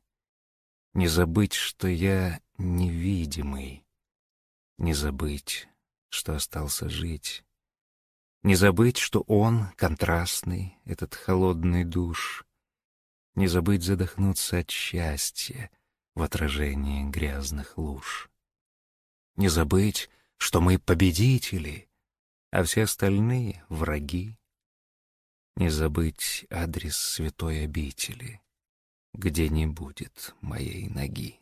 S1: Не забыть, что я невидимый. Не забыть, что остался жить. Не забыть, что он контрастный, этот холодный душ не забыть задохнуться от счастья в отражении грязных луж. Не забыть, что мы победители, а все остальные — враги. Не забыть адрес святой обители, где не будет моей ноги.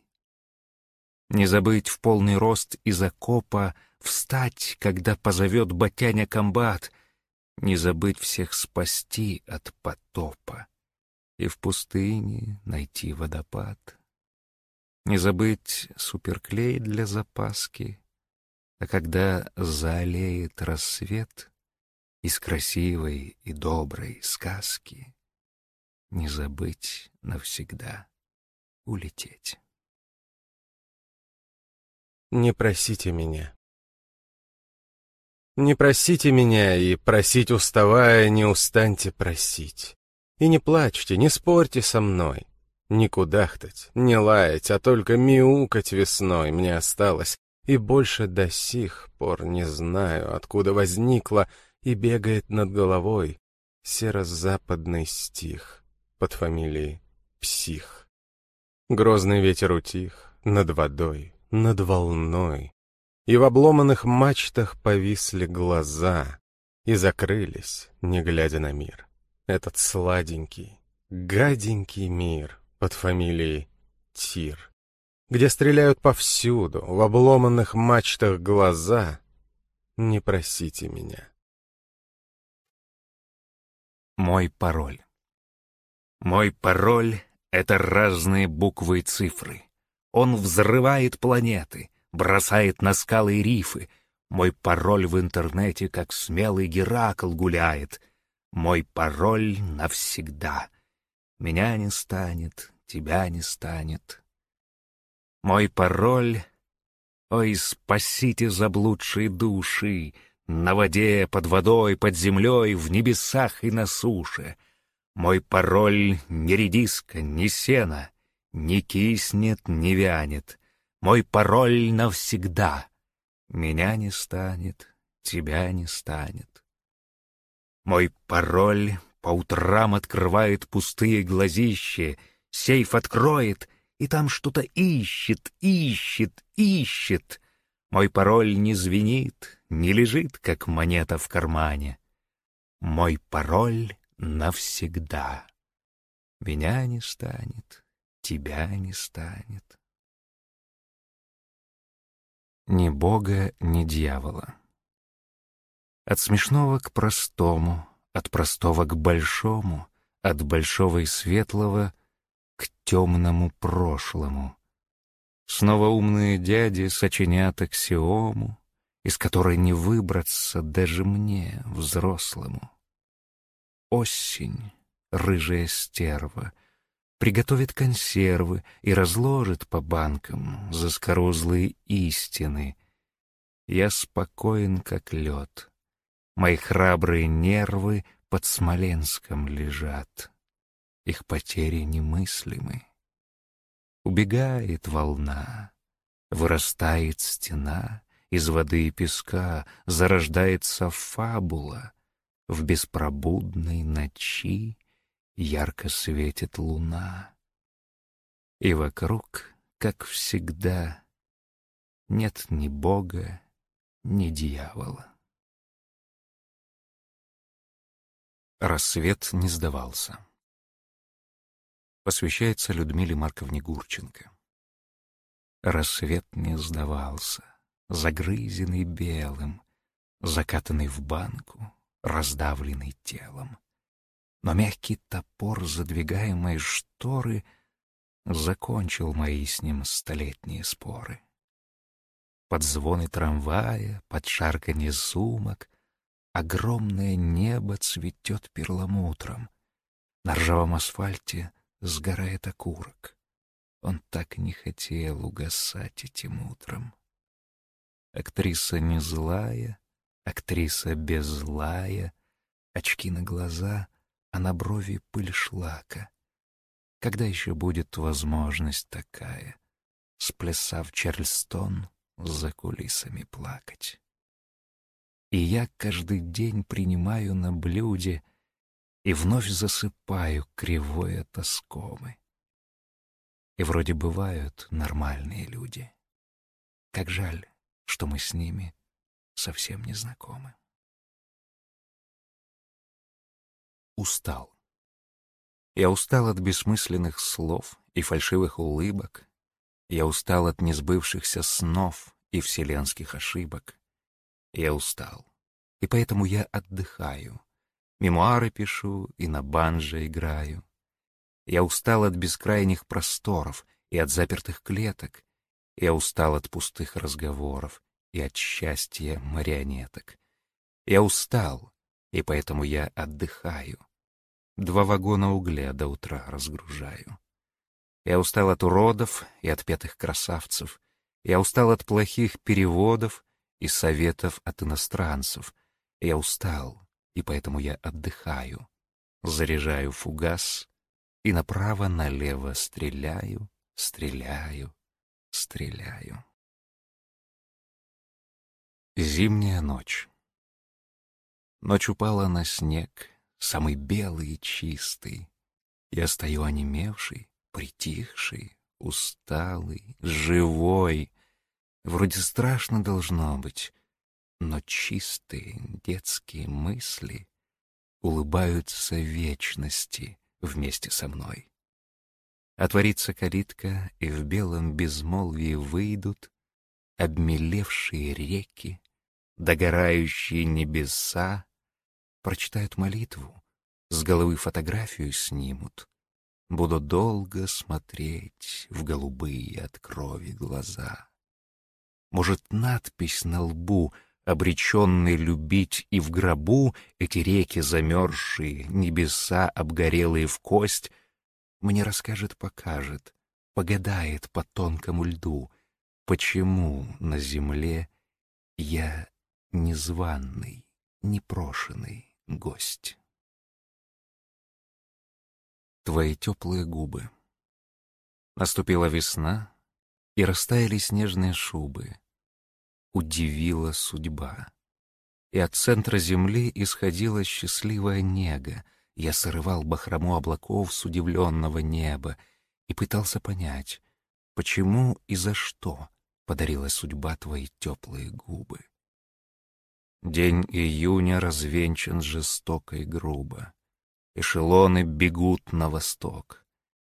S1: Не забыть в полный рост из окопа встать, когда позовет батяня комбат, не забыть всех спасти от потопа и в пустыне найти водопад. Не забыть суперклей для запаски, а когда заолеет рассвет из красивой и доброй сказки, не забыть навсегда улететь.
S4: Не просите меня. Не просите меня, и просить уставая, не устаньте просить. И не плачьте, не спорьте со мной. Не кудахтать, не лаять, а только мяукать весной мне осталось, и больше до сих пор не знаю, откуда возникла и бегает над головой серо-западный стих под фамилией Псих. Грозный ветер утих над водой, над волной, и в обломанных мачтах повисли глаза и закрылись, не глядя на мир этот сладенький, гаденький мир под фамилией Тир, где стреляют повсюду, в обломанных мачтах глаза, не просите меня.
S1: Мой пароль. Мой пароль — это разные буквы и цифры. Он взрывает планеты, бросает на скалы и рифы. Мой пароль в интернете, как смелый Геракл, гуляет — мой пароль навсегда. Меня не станет, тебя не станет. Мой пароль... Ой, спасите заблудшие души, На воде, под водой, под землей, В небесах и на суше. Мой пароль не редиска, не сена, Не киснет, не вянет. Мой пароль навсегда. Меня не станет, тебя не станет. Мой пароль по утрам открывает пустые глазища, сейф откроет, и там что-то ищет, ищет, ищет. Мой пароль не звенит, не лежит, как монета в кармане. Мой пароль навсегда. Меня не станет, тебя не станет. Ни бога, ни дьявола. От смешного к простому, от простого к большому, от большого и светлого к темному прошлому. Снова умные дяди сочинят аксиому, из которой не выбраться даже мне, взрослому. Осень, рыжая стерва, приготовит консервы и разложит по банкам заскорузлые истины. Я спокоен, как лед. Мои храбрые нервы под Смоленском лежат. Их потери немыслимы. Убегает волна, вырастает стена, из воды и песка зарождается фабула. В беспробудной ночи ярко светит луна. И вокруг, как всегда, нет ни Бога, ни дьявола. Рассвет не сдавался посвящается Людмиле Марковне Гурченко. Рассвет не сдавался, загрызенный белым, закатанный в банку, раздавленный телом. Но мягкий топор задвигаемой шторы закончил мои с ним столетние споры. Под звоны трамвая, под шарканье сумок огромное небо цветет перламутром. На ржавом асфальте сгорает окурок. Он так не хотел угасать этим утром. Актриса не злая, актриса беззлая, очки на глаза, а на брови пыль шлака. Когда еще будет возможность такая, сплясав Чарльстон, за кулисами плакать? И я каждый день принимаю на блюде и вновь засыпаю кривое тоскомы. И вроде бывают нормальные люди. Как жаль, что мы с ними совсем не знакомы. Устал. Я устал от бессмысленных слов и фальшивых улыбок. Я устал от несбывшихся снов и вселенских ошибок. Я устал, и поэтому я отдыхаю, Мемуары пишу и на банже играю. Я устал от бескрайних просторов и от запертых клеток. Я устал от пустых разговоров и от счастья марионеток. Я устал, и поэтому я отдыхаю. Два вагона угля до утра разгружаю. Я устал от уродов и от пятых красавцев. Я устал от плохих переводов и советов от иностранцев. Я устал, и поэтому я отдыхаю, заряжаю фугас и направо-налево стреляю, стреляю, стреляю. Зимняя ночь. Ночь упала на снег, самый белый и чистый. Я стою онемевший, притихший, усталый, живой. Вроде страшно должно быть, но чистые детские мысли улыбаются вечности вместе со мной. Отворится калитка, и в белом безмолвии выйдут обмелевшие реки, догорающие небеса, прочитают молитву, с головы фотографию снимут, буду долго смотреть в голубые от крови глаза. Может, надпись на лбу — обреченный любить и в гробу эти реки замерзшие, небеса обгорелые в кость, мне расскажет, покажет, погадает по тонкому льду, почему на земле я незваный, непрошенный гость. Твои теплые губы. Наступила весна, и растаяли снежные шубы, удивила судьба. И от центра земли исходила счастливая нега. Я срывал бахрому облаков с удивленного неба и пытался понять, почему и за что подарила судьба твои теплые губы. День июня развенчан жестоко и грубо. Эшелоны бегут на восток.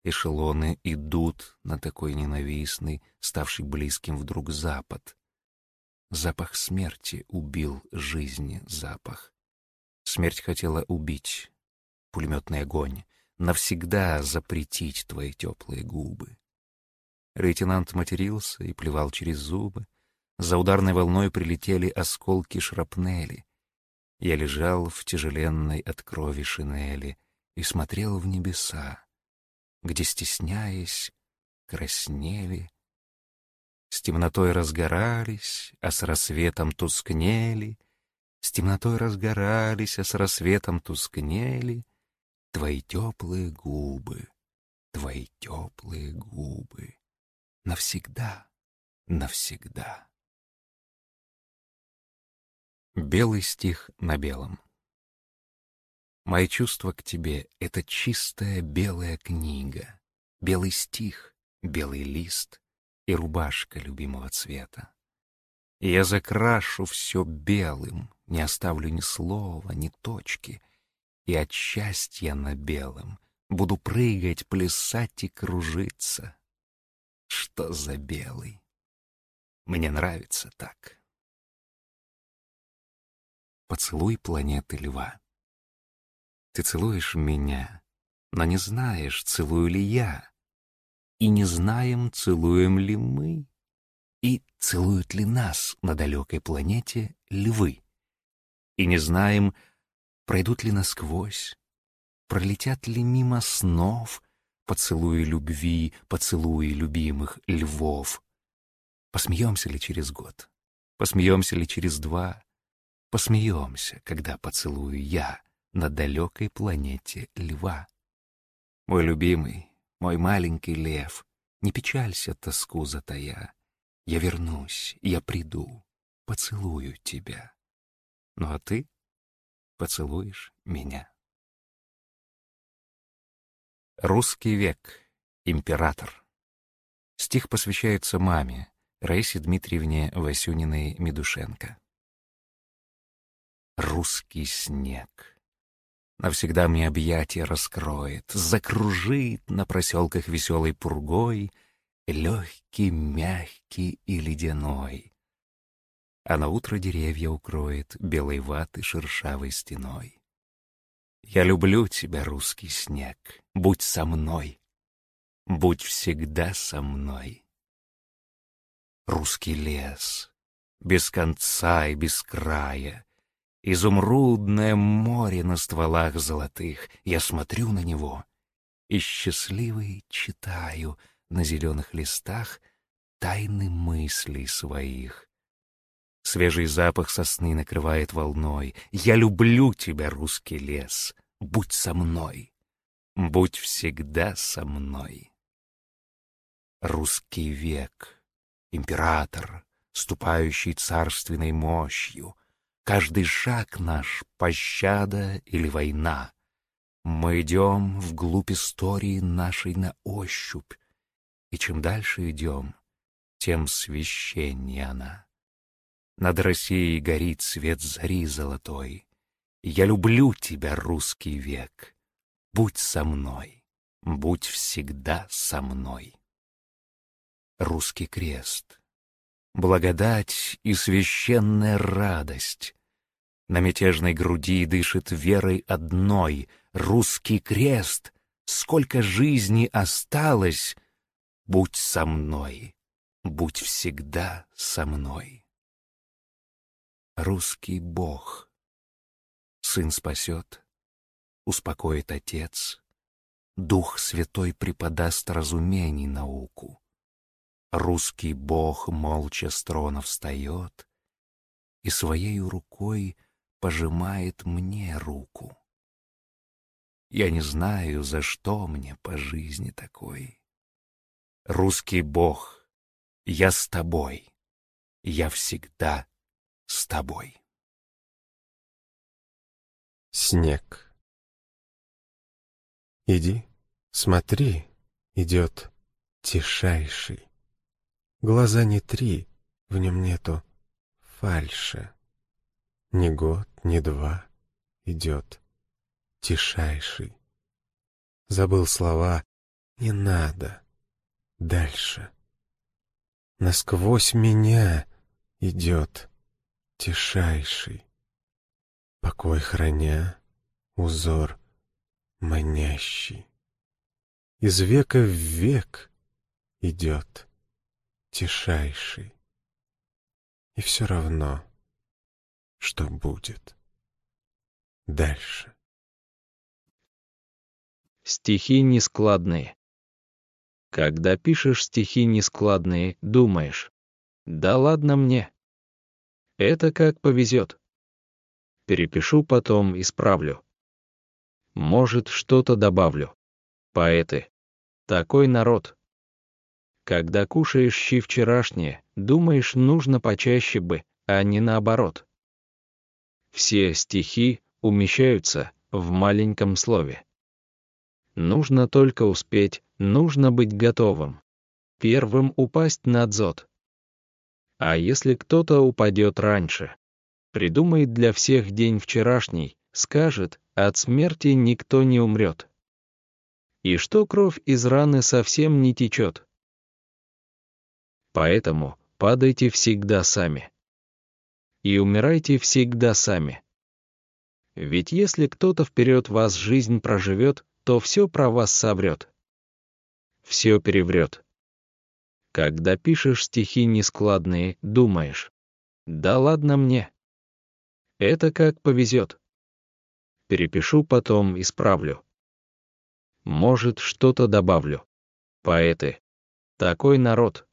S1: Эшелоны идут на такой ненавистный, ставший близким вдруг запад. Запах смерти убил жизни запах. Смерть хотела убить. Пулеметный огонь. Навсегда запретить твои теплые губы. Лейтенант матерился и плевал через зубы. За ударной волной прилетели осколки шрапнели. Я лежал в тяжеленной от крови шинели и смотрел в небеса, где, стесняясь, краснели. С темнотой разгорались, а с рассветом тускнели, С темнотой разгорались, а с рассветом тускнели Твои теплые губы, твои теплые губы навсегда, навсегда. Белый стих на белом. Мои чувства к тебе — это чистая белая книга, белый стих, белый лист и рубашка любимого цвета. И я закрашу все белым, не оставлю ни слова, ни точки, и от счастья на белом буду прыгать, плясать и кружиться, что за белый? Мне нравится так. Поцелуй планеты Льва. Ты целуешь меня, но не знаешь, целую ли я. И не знаем, целуем ли мы. И целуют ли нас на далекой планете львы. И не знаем, пройдут ли насквозь, пролетят ли мимо снов, поцелуи любви, поцелуи любимых львов. Посмеемся ли через год? Посмеемся ли через два? Посмеемся, когда поцелую я на далекой планете льва. Мой любимый, мой маленький лев, не печалься, тоску затая. Я вернусь, я приду, поцелую тебя. Ну а ты поцелуешь меня. Русский век. Император. Стих посвящается маме, Раисе Дмитриевне Васюниной Медушенко. Русский снег. Навсегда мне объятия раскроет, закружит на проселках веселой пургой, легкий, мягкий и ледяной. А на утро деревья укроет белой ваты шершавой стеной. Я люблю тебя, русский снег, будь со мной, будь всегда со мной. Русский лес, без конца и без края, изумрудное море на стволах золотых, я смотрю на него и счастливый читаю на зеленых листах тайны мыслей своих. Свежий запах сосны накрывает волной. Я люблю тебя, русский лес. Будь со мной. Будь всегда со мной. Русский век, император, ступающий царственной мощью. Каждый шаг наш — пощада или война. Мы идем вглубь истории нашей на ощупь, и чем дальше идем, тем священнее она. Над Россией горит свет зари золотой. Я люблю тебя, русский век. Будь со мной, будь всегда со мной. Русский крест. Благодать и священная радость. На мятежной груди дышит верой одной. Русский крест. Сколько жизни осталось. Будь со мной, будь всегда со мной русский бог. Сын спасет, успокоит Отец, Дух Святой преподаст разумений науку. Русский бог молча с трона встает И своей рукой пожимает мне руку. Я не знаю, за что мне по жизни такой. Русский бог, я с тобой, я всегда с тобой.
S4: Снег. Иди, смотри, идет тишайший. Глаза не три, в нем нету фальши. Ни год, ни два идет тишайший. Забыл слова «не надо», дальше. Насквозь меня идет тишайший. Покой храня, узор манящий. Из века в век идет тишайший. И все равно, что будет дальше.
S2: Стихи нескладные. Когда пишешь стихи нескладные, думаешь, да ладно мне. Это как повезет. Перепишу потом, исправлю. Может, что-то добавлю. Поэты. Такой народ. Когда кушаешь щи вчерашние, думаешь, нужно почаще бы, а не наоборот. Все стихи умещаются в маленьком слове. Нужно только успеть, нужно быть готовым. Первым упасть на дзот. А если кто-то упадет раньше? Придумает для всех день вчерашний, скажет, от смерти никто не умрет. И что кровь из раны совсем не течет. Поэтому падайте всегда сами. И умирайте всегда сами. Ведь если кто-то вперед вас жизнь проживет, то все про вас соврет. Все переврет. Когда пишешь стихи нескладные, думаешь, да ладно мне. Это как повезет. Перепишу потом, исправлю. Может, что-то добавлю. Поэты. Такой народ.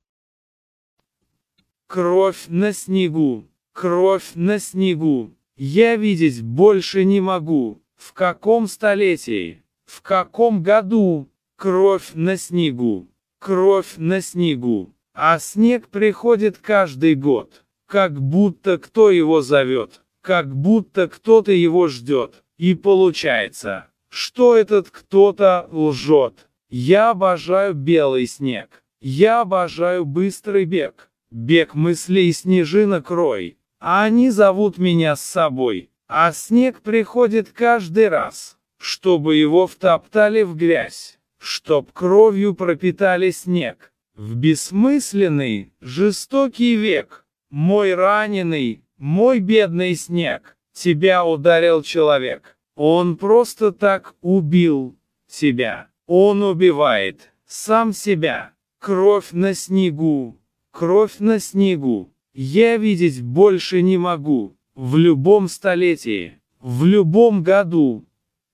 S6: Кровь на снегу, кровь на снегу. Я видеть больше не могу. В каком столетии? В каком году? Кровь на снегу, кровь на снегу. А снег приходит каждый год. Как будто кто его зовет, как будто кто-то его ждет. И получается, что этот кто-то лжет. Я обожаю белый снег. Я обожаю быстрый бег. Бег мыслей снежинок рой. А они зовут меня с собой. А снег приходит каждый раз чтобы его втоптали в грязь, чтоб кровью пропитали снег. В бессмысленный, жестокий век, мой раненый, мой бедный снег, тебя ударил человек. Он просто так убил себя. Он убивает сам себя. Кровь на снегу, кровь на снегу. Я видеть больше не могу. В любом столетии, в любом году,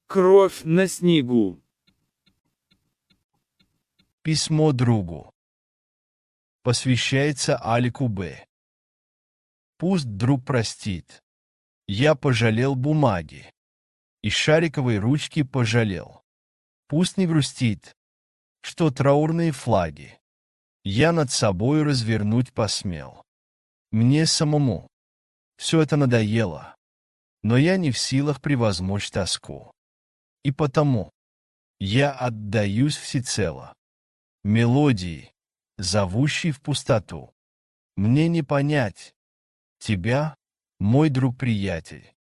S6: Кровь на снегу.
S3: Письмо другу. Посвящается Алику Б. Пусть друг простит. Я пожалел бумаги. И шариковой ручки пожалел. Пусть не грустит, что траурные флаги я над собой развернуть посмел. Мне самому все это надоело, но я не в силах превозмочь тоску. И потому я отдаюсь всецело мелодии, зовущей в пустоту. Мне не понять тебя, мой друг-приятель,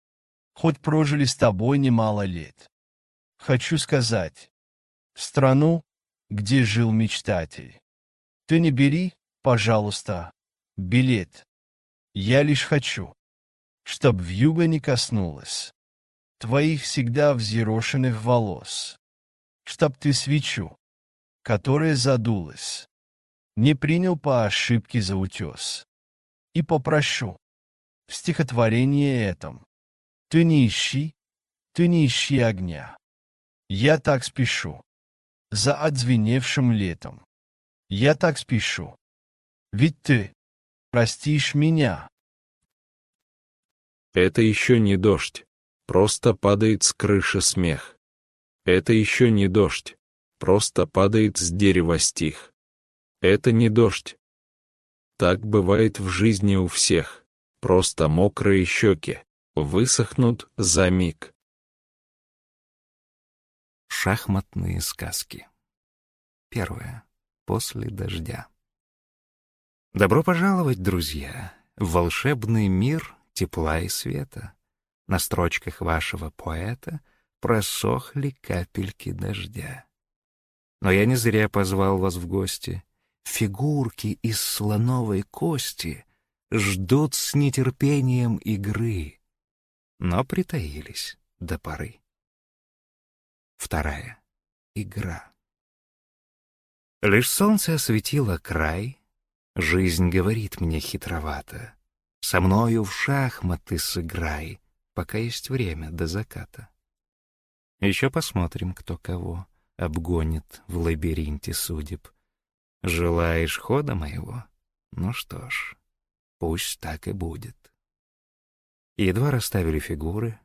S3: хоть прожили с тобой немало лет. Хочу сказать, страну, где жил мечтатель, ты не бери, пожалуйста, билет. Я лишь хочу, чтоб вьюга не коснулась твоих всегда взъерошенных волос, чтоб ты свечу, которая задулась, не принял по ошибке за утес. И попрошу, в стихотворении этом, ты не ищи, ты не ищи огня. Я так спешу, за отзвеневшим летом. Я так спешу, ведь ты простишь меня.
S2: Это еще не дождь. Просто падает с крыши смех. Это еще не дождь. Просто падает с дерева стих. Это не дождь. Так бывает в жизни у всех. Просто мокрые щеки высохнут за миг.
S1: Шахматные сказки. Первое. После дождя. Добро пожаловать, друзья, в волшебный мир тепла и света. На строчках вашего поэта просохли капельки дождя. Но я не зря позвал вас в гости. Фигурки из слоновой кости ждут с нетерпением игры, но притаились до поры. Вторая игра. Лишь солнце осветило край, жизнь говорит мне хитровато. Со мною в шахматы сыграй, пока есть время до заката. Еще посмотрим, кто кого обгонит в лабиринте судеб. Желаешь хода моего? Ну что ж, пусть так и будет. Едва расставили фигуры,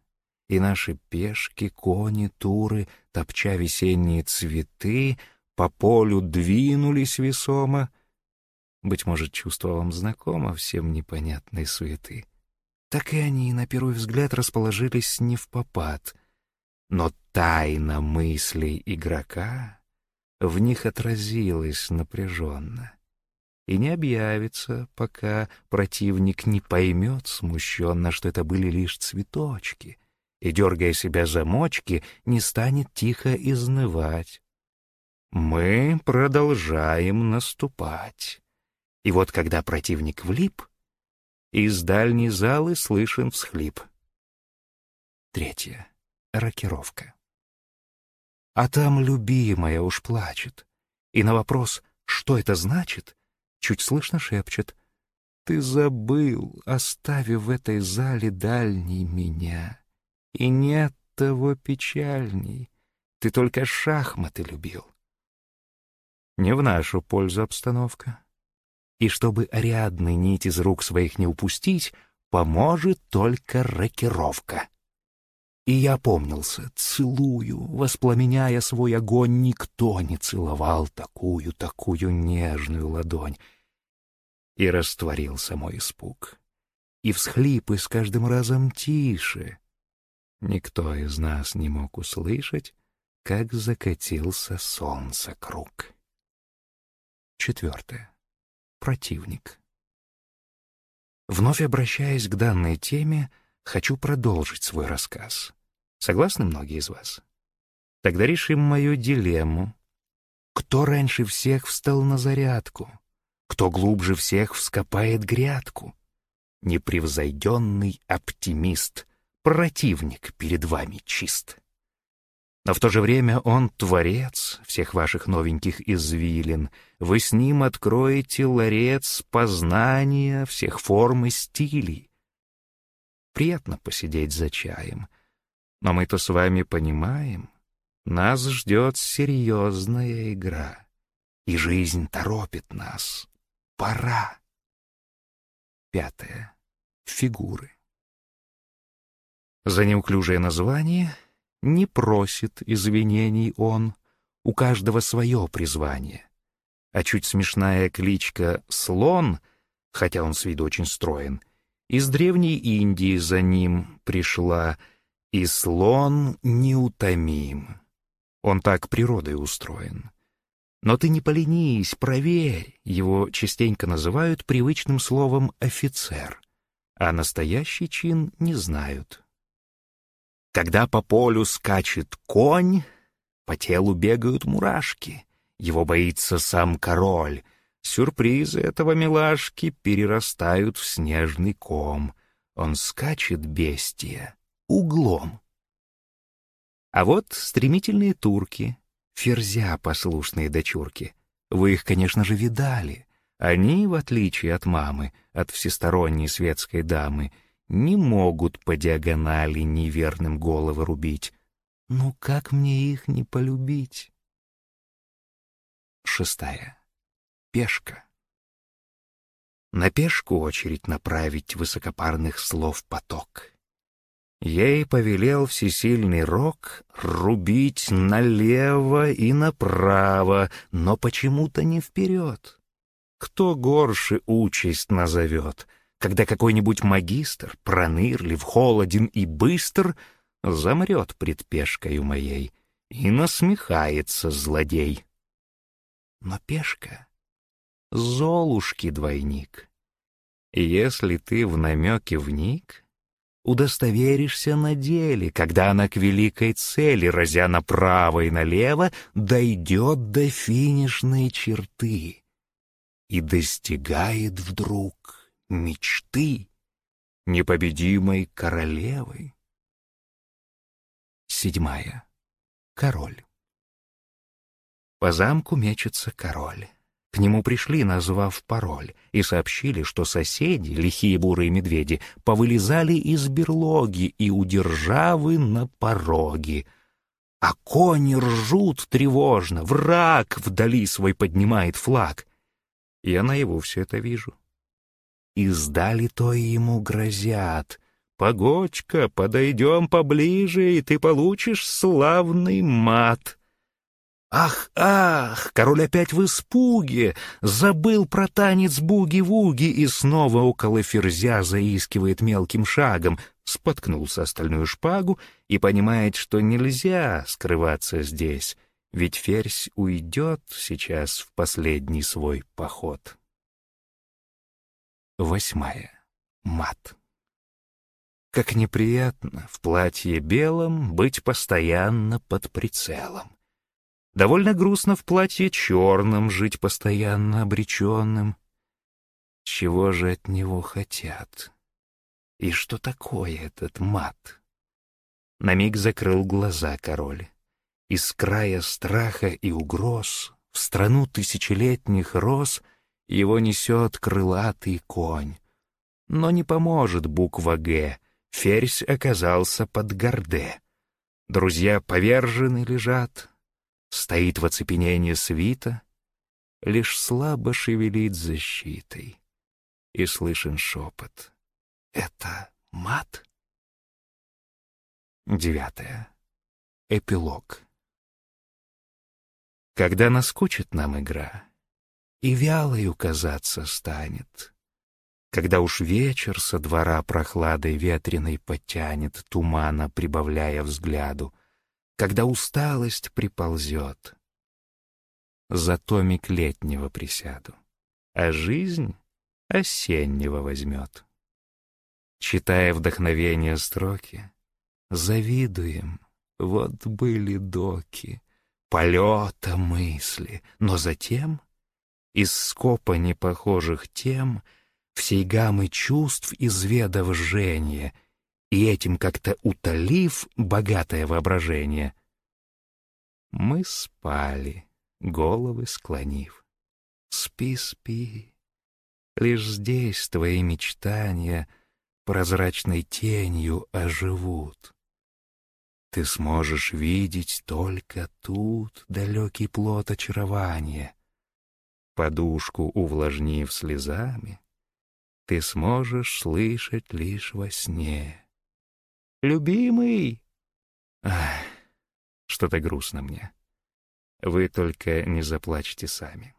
S1: и наши пешки, кони, туры, топча весенние цветы, по полю двинулись весомо. Быть может, чувство вам знакомо всем непонятной суеты. Так и они, на первый взгляд, расположились не в попад — но тайна мыслей игрока в них отразилась напряженно и не объявится, пока противник не поймет смущенно, что это были лишь цветочки, и, дергая себя за мочки, не станет тихо изнывать. Мы продолжаем наступать. И вот когда противник влип, из дальней залы слышен всхлип. Третье рокировка. А там любимая уж плачет, и на вопрос «что это значит?» чуть слышно шепчет «Ты забыл, оставив в этой зале дальней меня, и нет того печальней, ты только шахматы любил». Не в нашу пользу обстановка. И чтобы Ариадны нить из рук своих не упустить, поможет только рокировка. И я опомнился, целую, воспламеняя свой огонь, никто не целовал такую, такую нежную ладонь. И растворился мой испуг. И всхлипы с каждым разом тише. Никто из нас не мог услышать, как закатился солнце круг. Четвертое. Противник. Вновь обращаясь к данной теме, хочу продолжить свой рассказ. Согласны многие из вас? Тогда решим мою дилемму. Кто раньше всех встал на зарядку? Кто глубже всех вскопает грядку? Непревзойденный оптимист, противник перед вами чист. Но в то же время он творец всех ваших новеньких извилин. Вы с ним откроете ларец познания всех форм и стилей. Приятно посидеть за чаем — но мы-то с вами понимаем, нас ждет серьезная игра, и жизнь торопит нас. Пора. Пятое. Фигуры. За неуклюжее название не просит извинений он, у каждого свое призвание. А чуть смешная кличка «Слон», хотя он с виду очень строен, из Древней Индии за ним пришла — и слон неутомим. Он так природой устроен. Но ты не поленись, проверь. Его частенько называют привычным словом «офицер», а настоящий чин не знают. Когда по полю скачет конь, по телу бегают мурашки. Его боится сам король. Сюрпризы этого милашки перерастают в снежный ком. Он скачет бестия, углом. А вот стремительные турки, ферзя послушные дочурки. Вы их, конечно же, видали. Они, в отличие от мамы, от всесторонней светской дамы, не могут по диагонали неверным головы рубить. Ну как мне их не полюбить? Шестая. Пешка. На пешку очередь направить высокопарных слов поток. Ей повелел всесильный рок рубить налево и направо, но почему-то не вперед. Кто горше участь назовет, когда какой-нибудь магистр, пронырлив, холоден и быстр, замрет пред пешкою моей и насмехается злодей. Но пешка Золушки двойник. Если ты в намеке вник, удостоверишься на деле, когда она к великой цели, разя направо и налево, дойдет до финишной черты и достигает вдруг мечты непобедимой королевы. Седьмая. Король. По замку мечется король. К нему пришли, назвав пароль, и сообщили, что соседи, лихие бурые медведи, повылезали из берлоги и у державы на пороге. А кони ржут тревожно, враг вдали свой поднимает флаг. Я наяву все это вижу. Издали то и ему грозят. «Погодь-ка, подойдем поближе, и ты получишь славный мат». Ах, ах, король опять в испуге, забыл про танец буги-вуги и снова около ферзя заискивает мелким шагом, споткнулся остальную шпагу и понимает, что нельзя скрываться здесь, ведь ферзь уйдет сейчас в последний свой поход. Восьмая. Мат. Как неприятно в платье белом быть постоянно под прицелом. Довольно грустно в платье черном жить постоянно обреченным. Чего же от него хотят? И что такое этот мат? На миг закрыл глаза король. Из края страха и угроз в страну тысячелетних роз его несет крылатый конь. Но не поможет буква «Г», ферзь оказался под горде. Друзья повержены лежат, Стоит в оцепенении свита, Лишь слабо шевелит защитой. И слышен шепот. Это мат? Девятое. Эпилог. Когда наскучит нам игра, И вялою казаться станет, Когда уж вечер со двора прохладой ветреной потянет, Тумана прибавляя взгляду, когда усталость приползет. За томик летнего присяду, а жизнь осеннего возьмет. Читая вдохновение строки, завидуем, вот были доки, полета мысли, но затем из скопа непохожих тем всей гаммы чувств изведав жжение — и этим как-то утолив богатое воображение, мы спали, головы склонив. Спи, спи, лишь здесь твои мечтания прозрачной тенью оживут. Ты сможешь видеть только тут далекий плод очарования. Подушку увлажнив слезами, ты сможешь слышать лишь во сне Любимый!» Ах, что-то грустно мне. Вы только не заплачьте сами.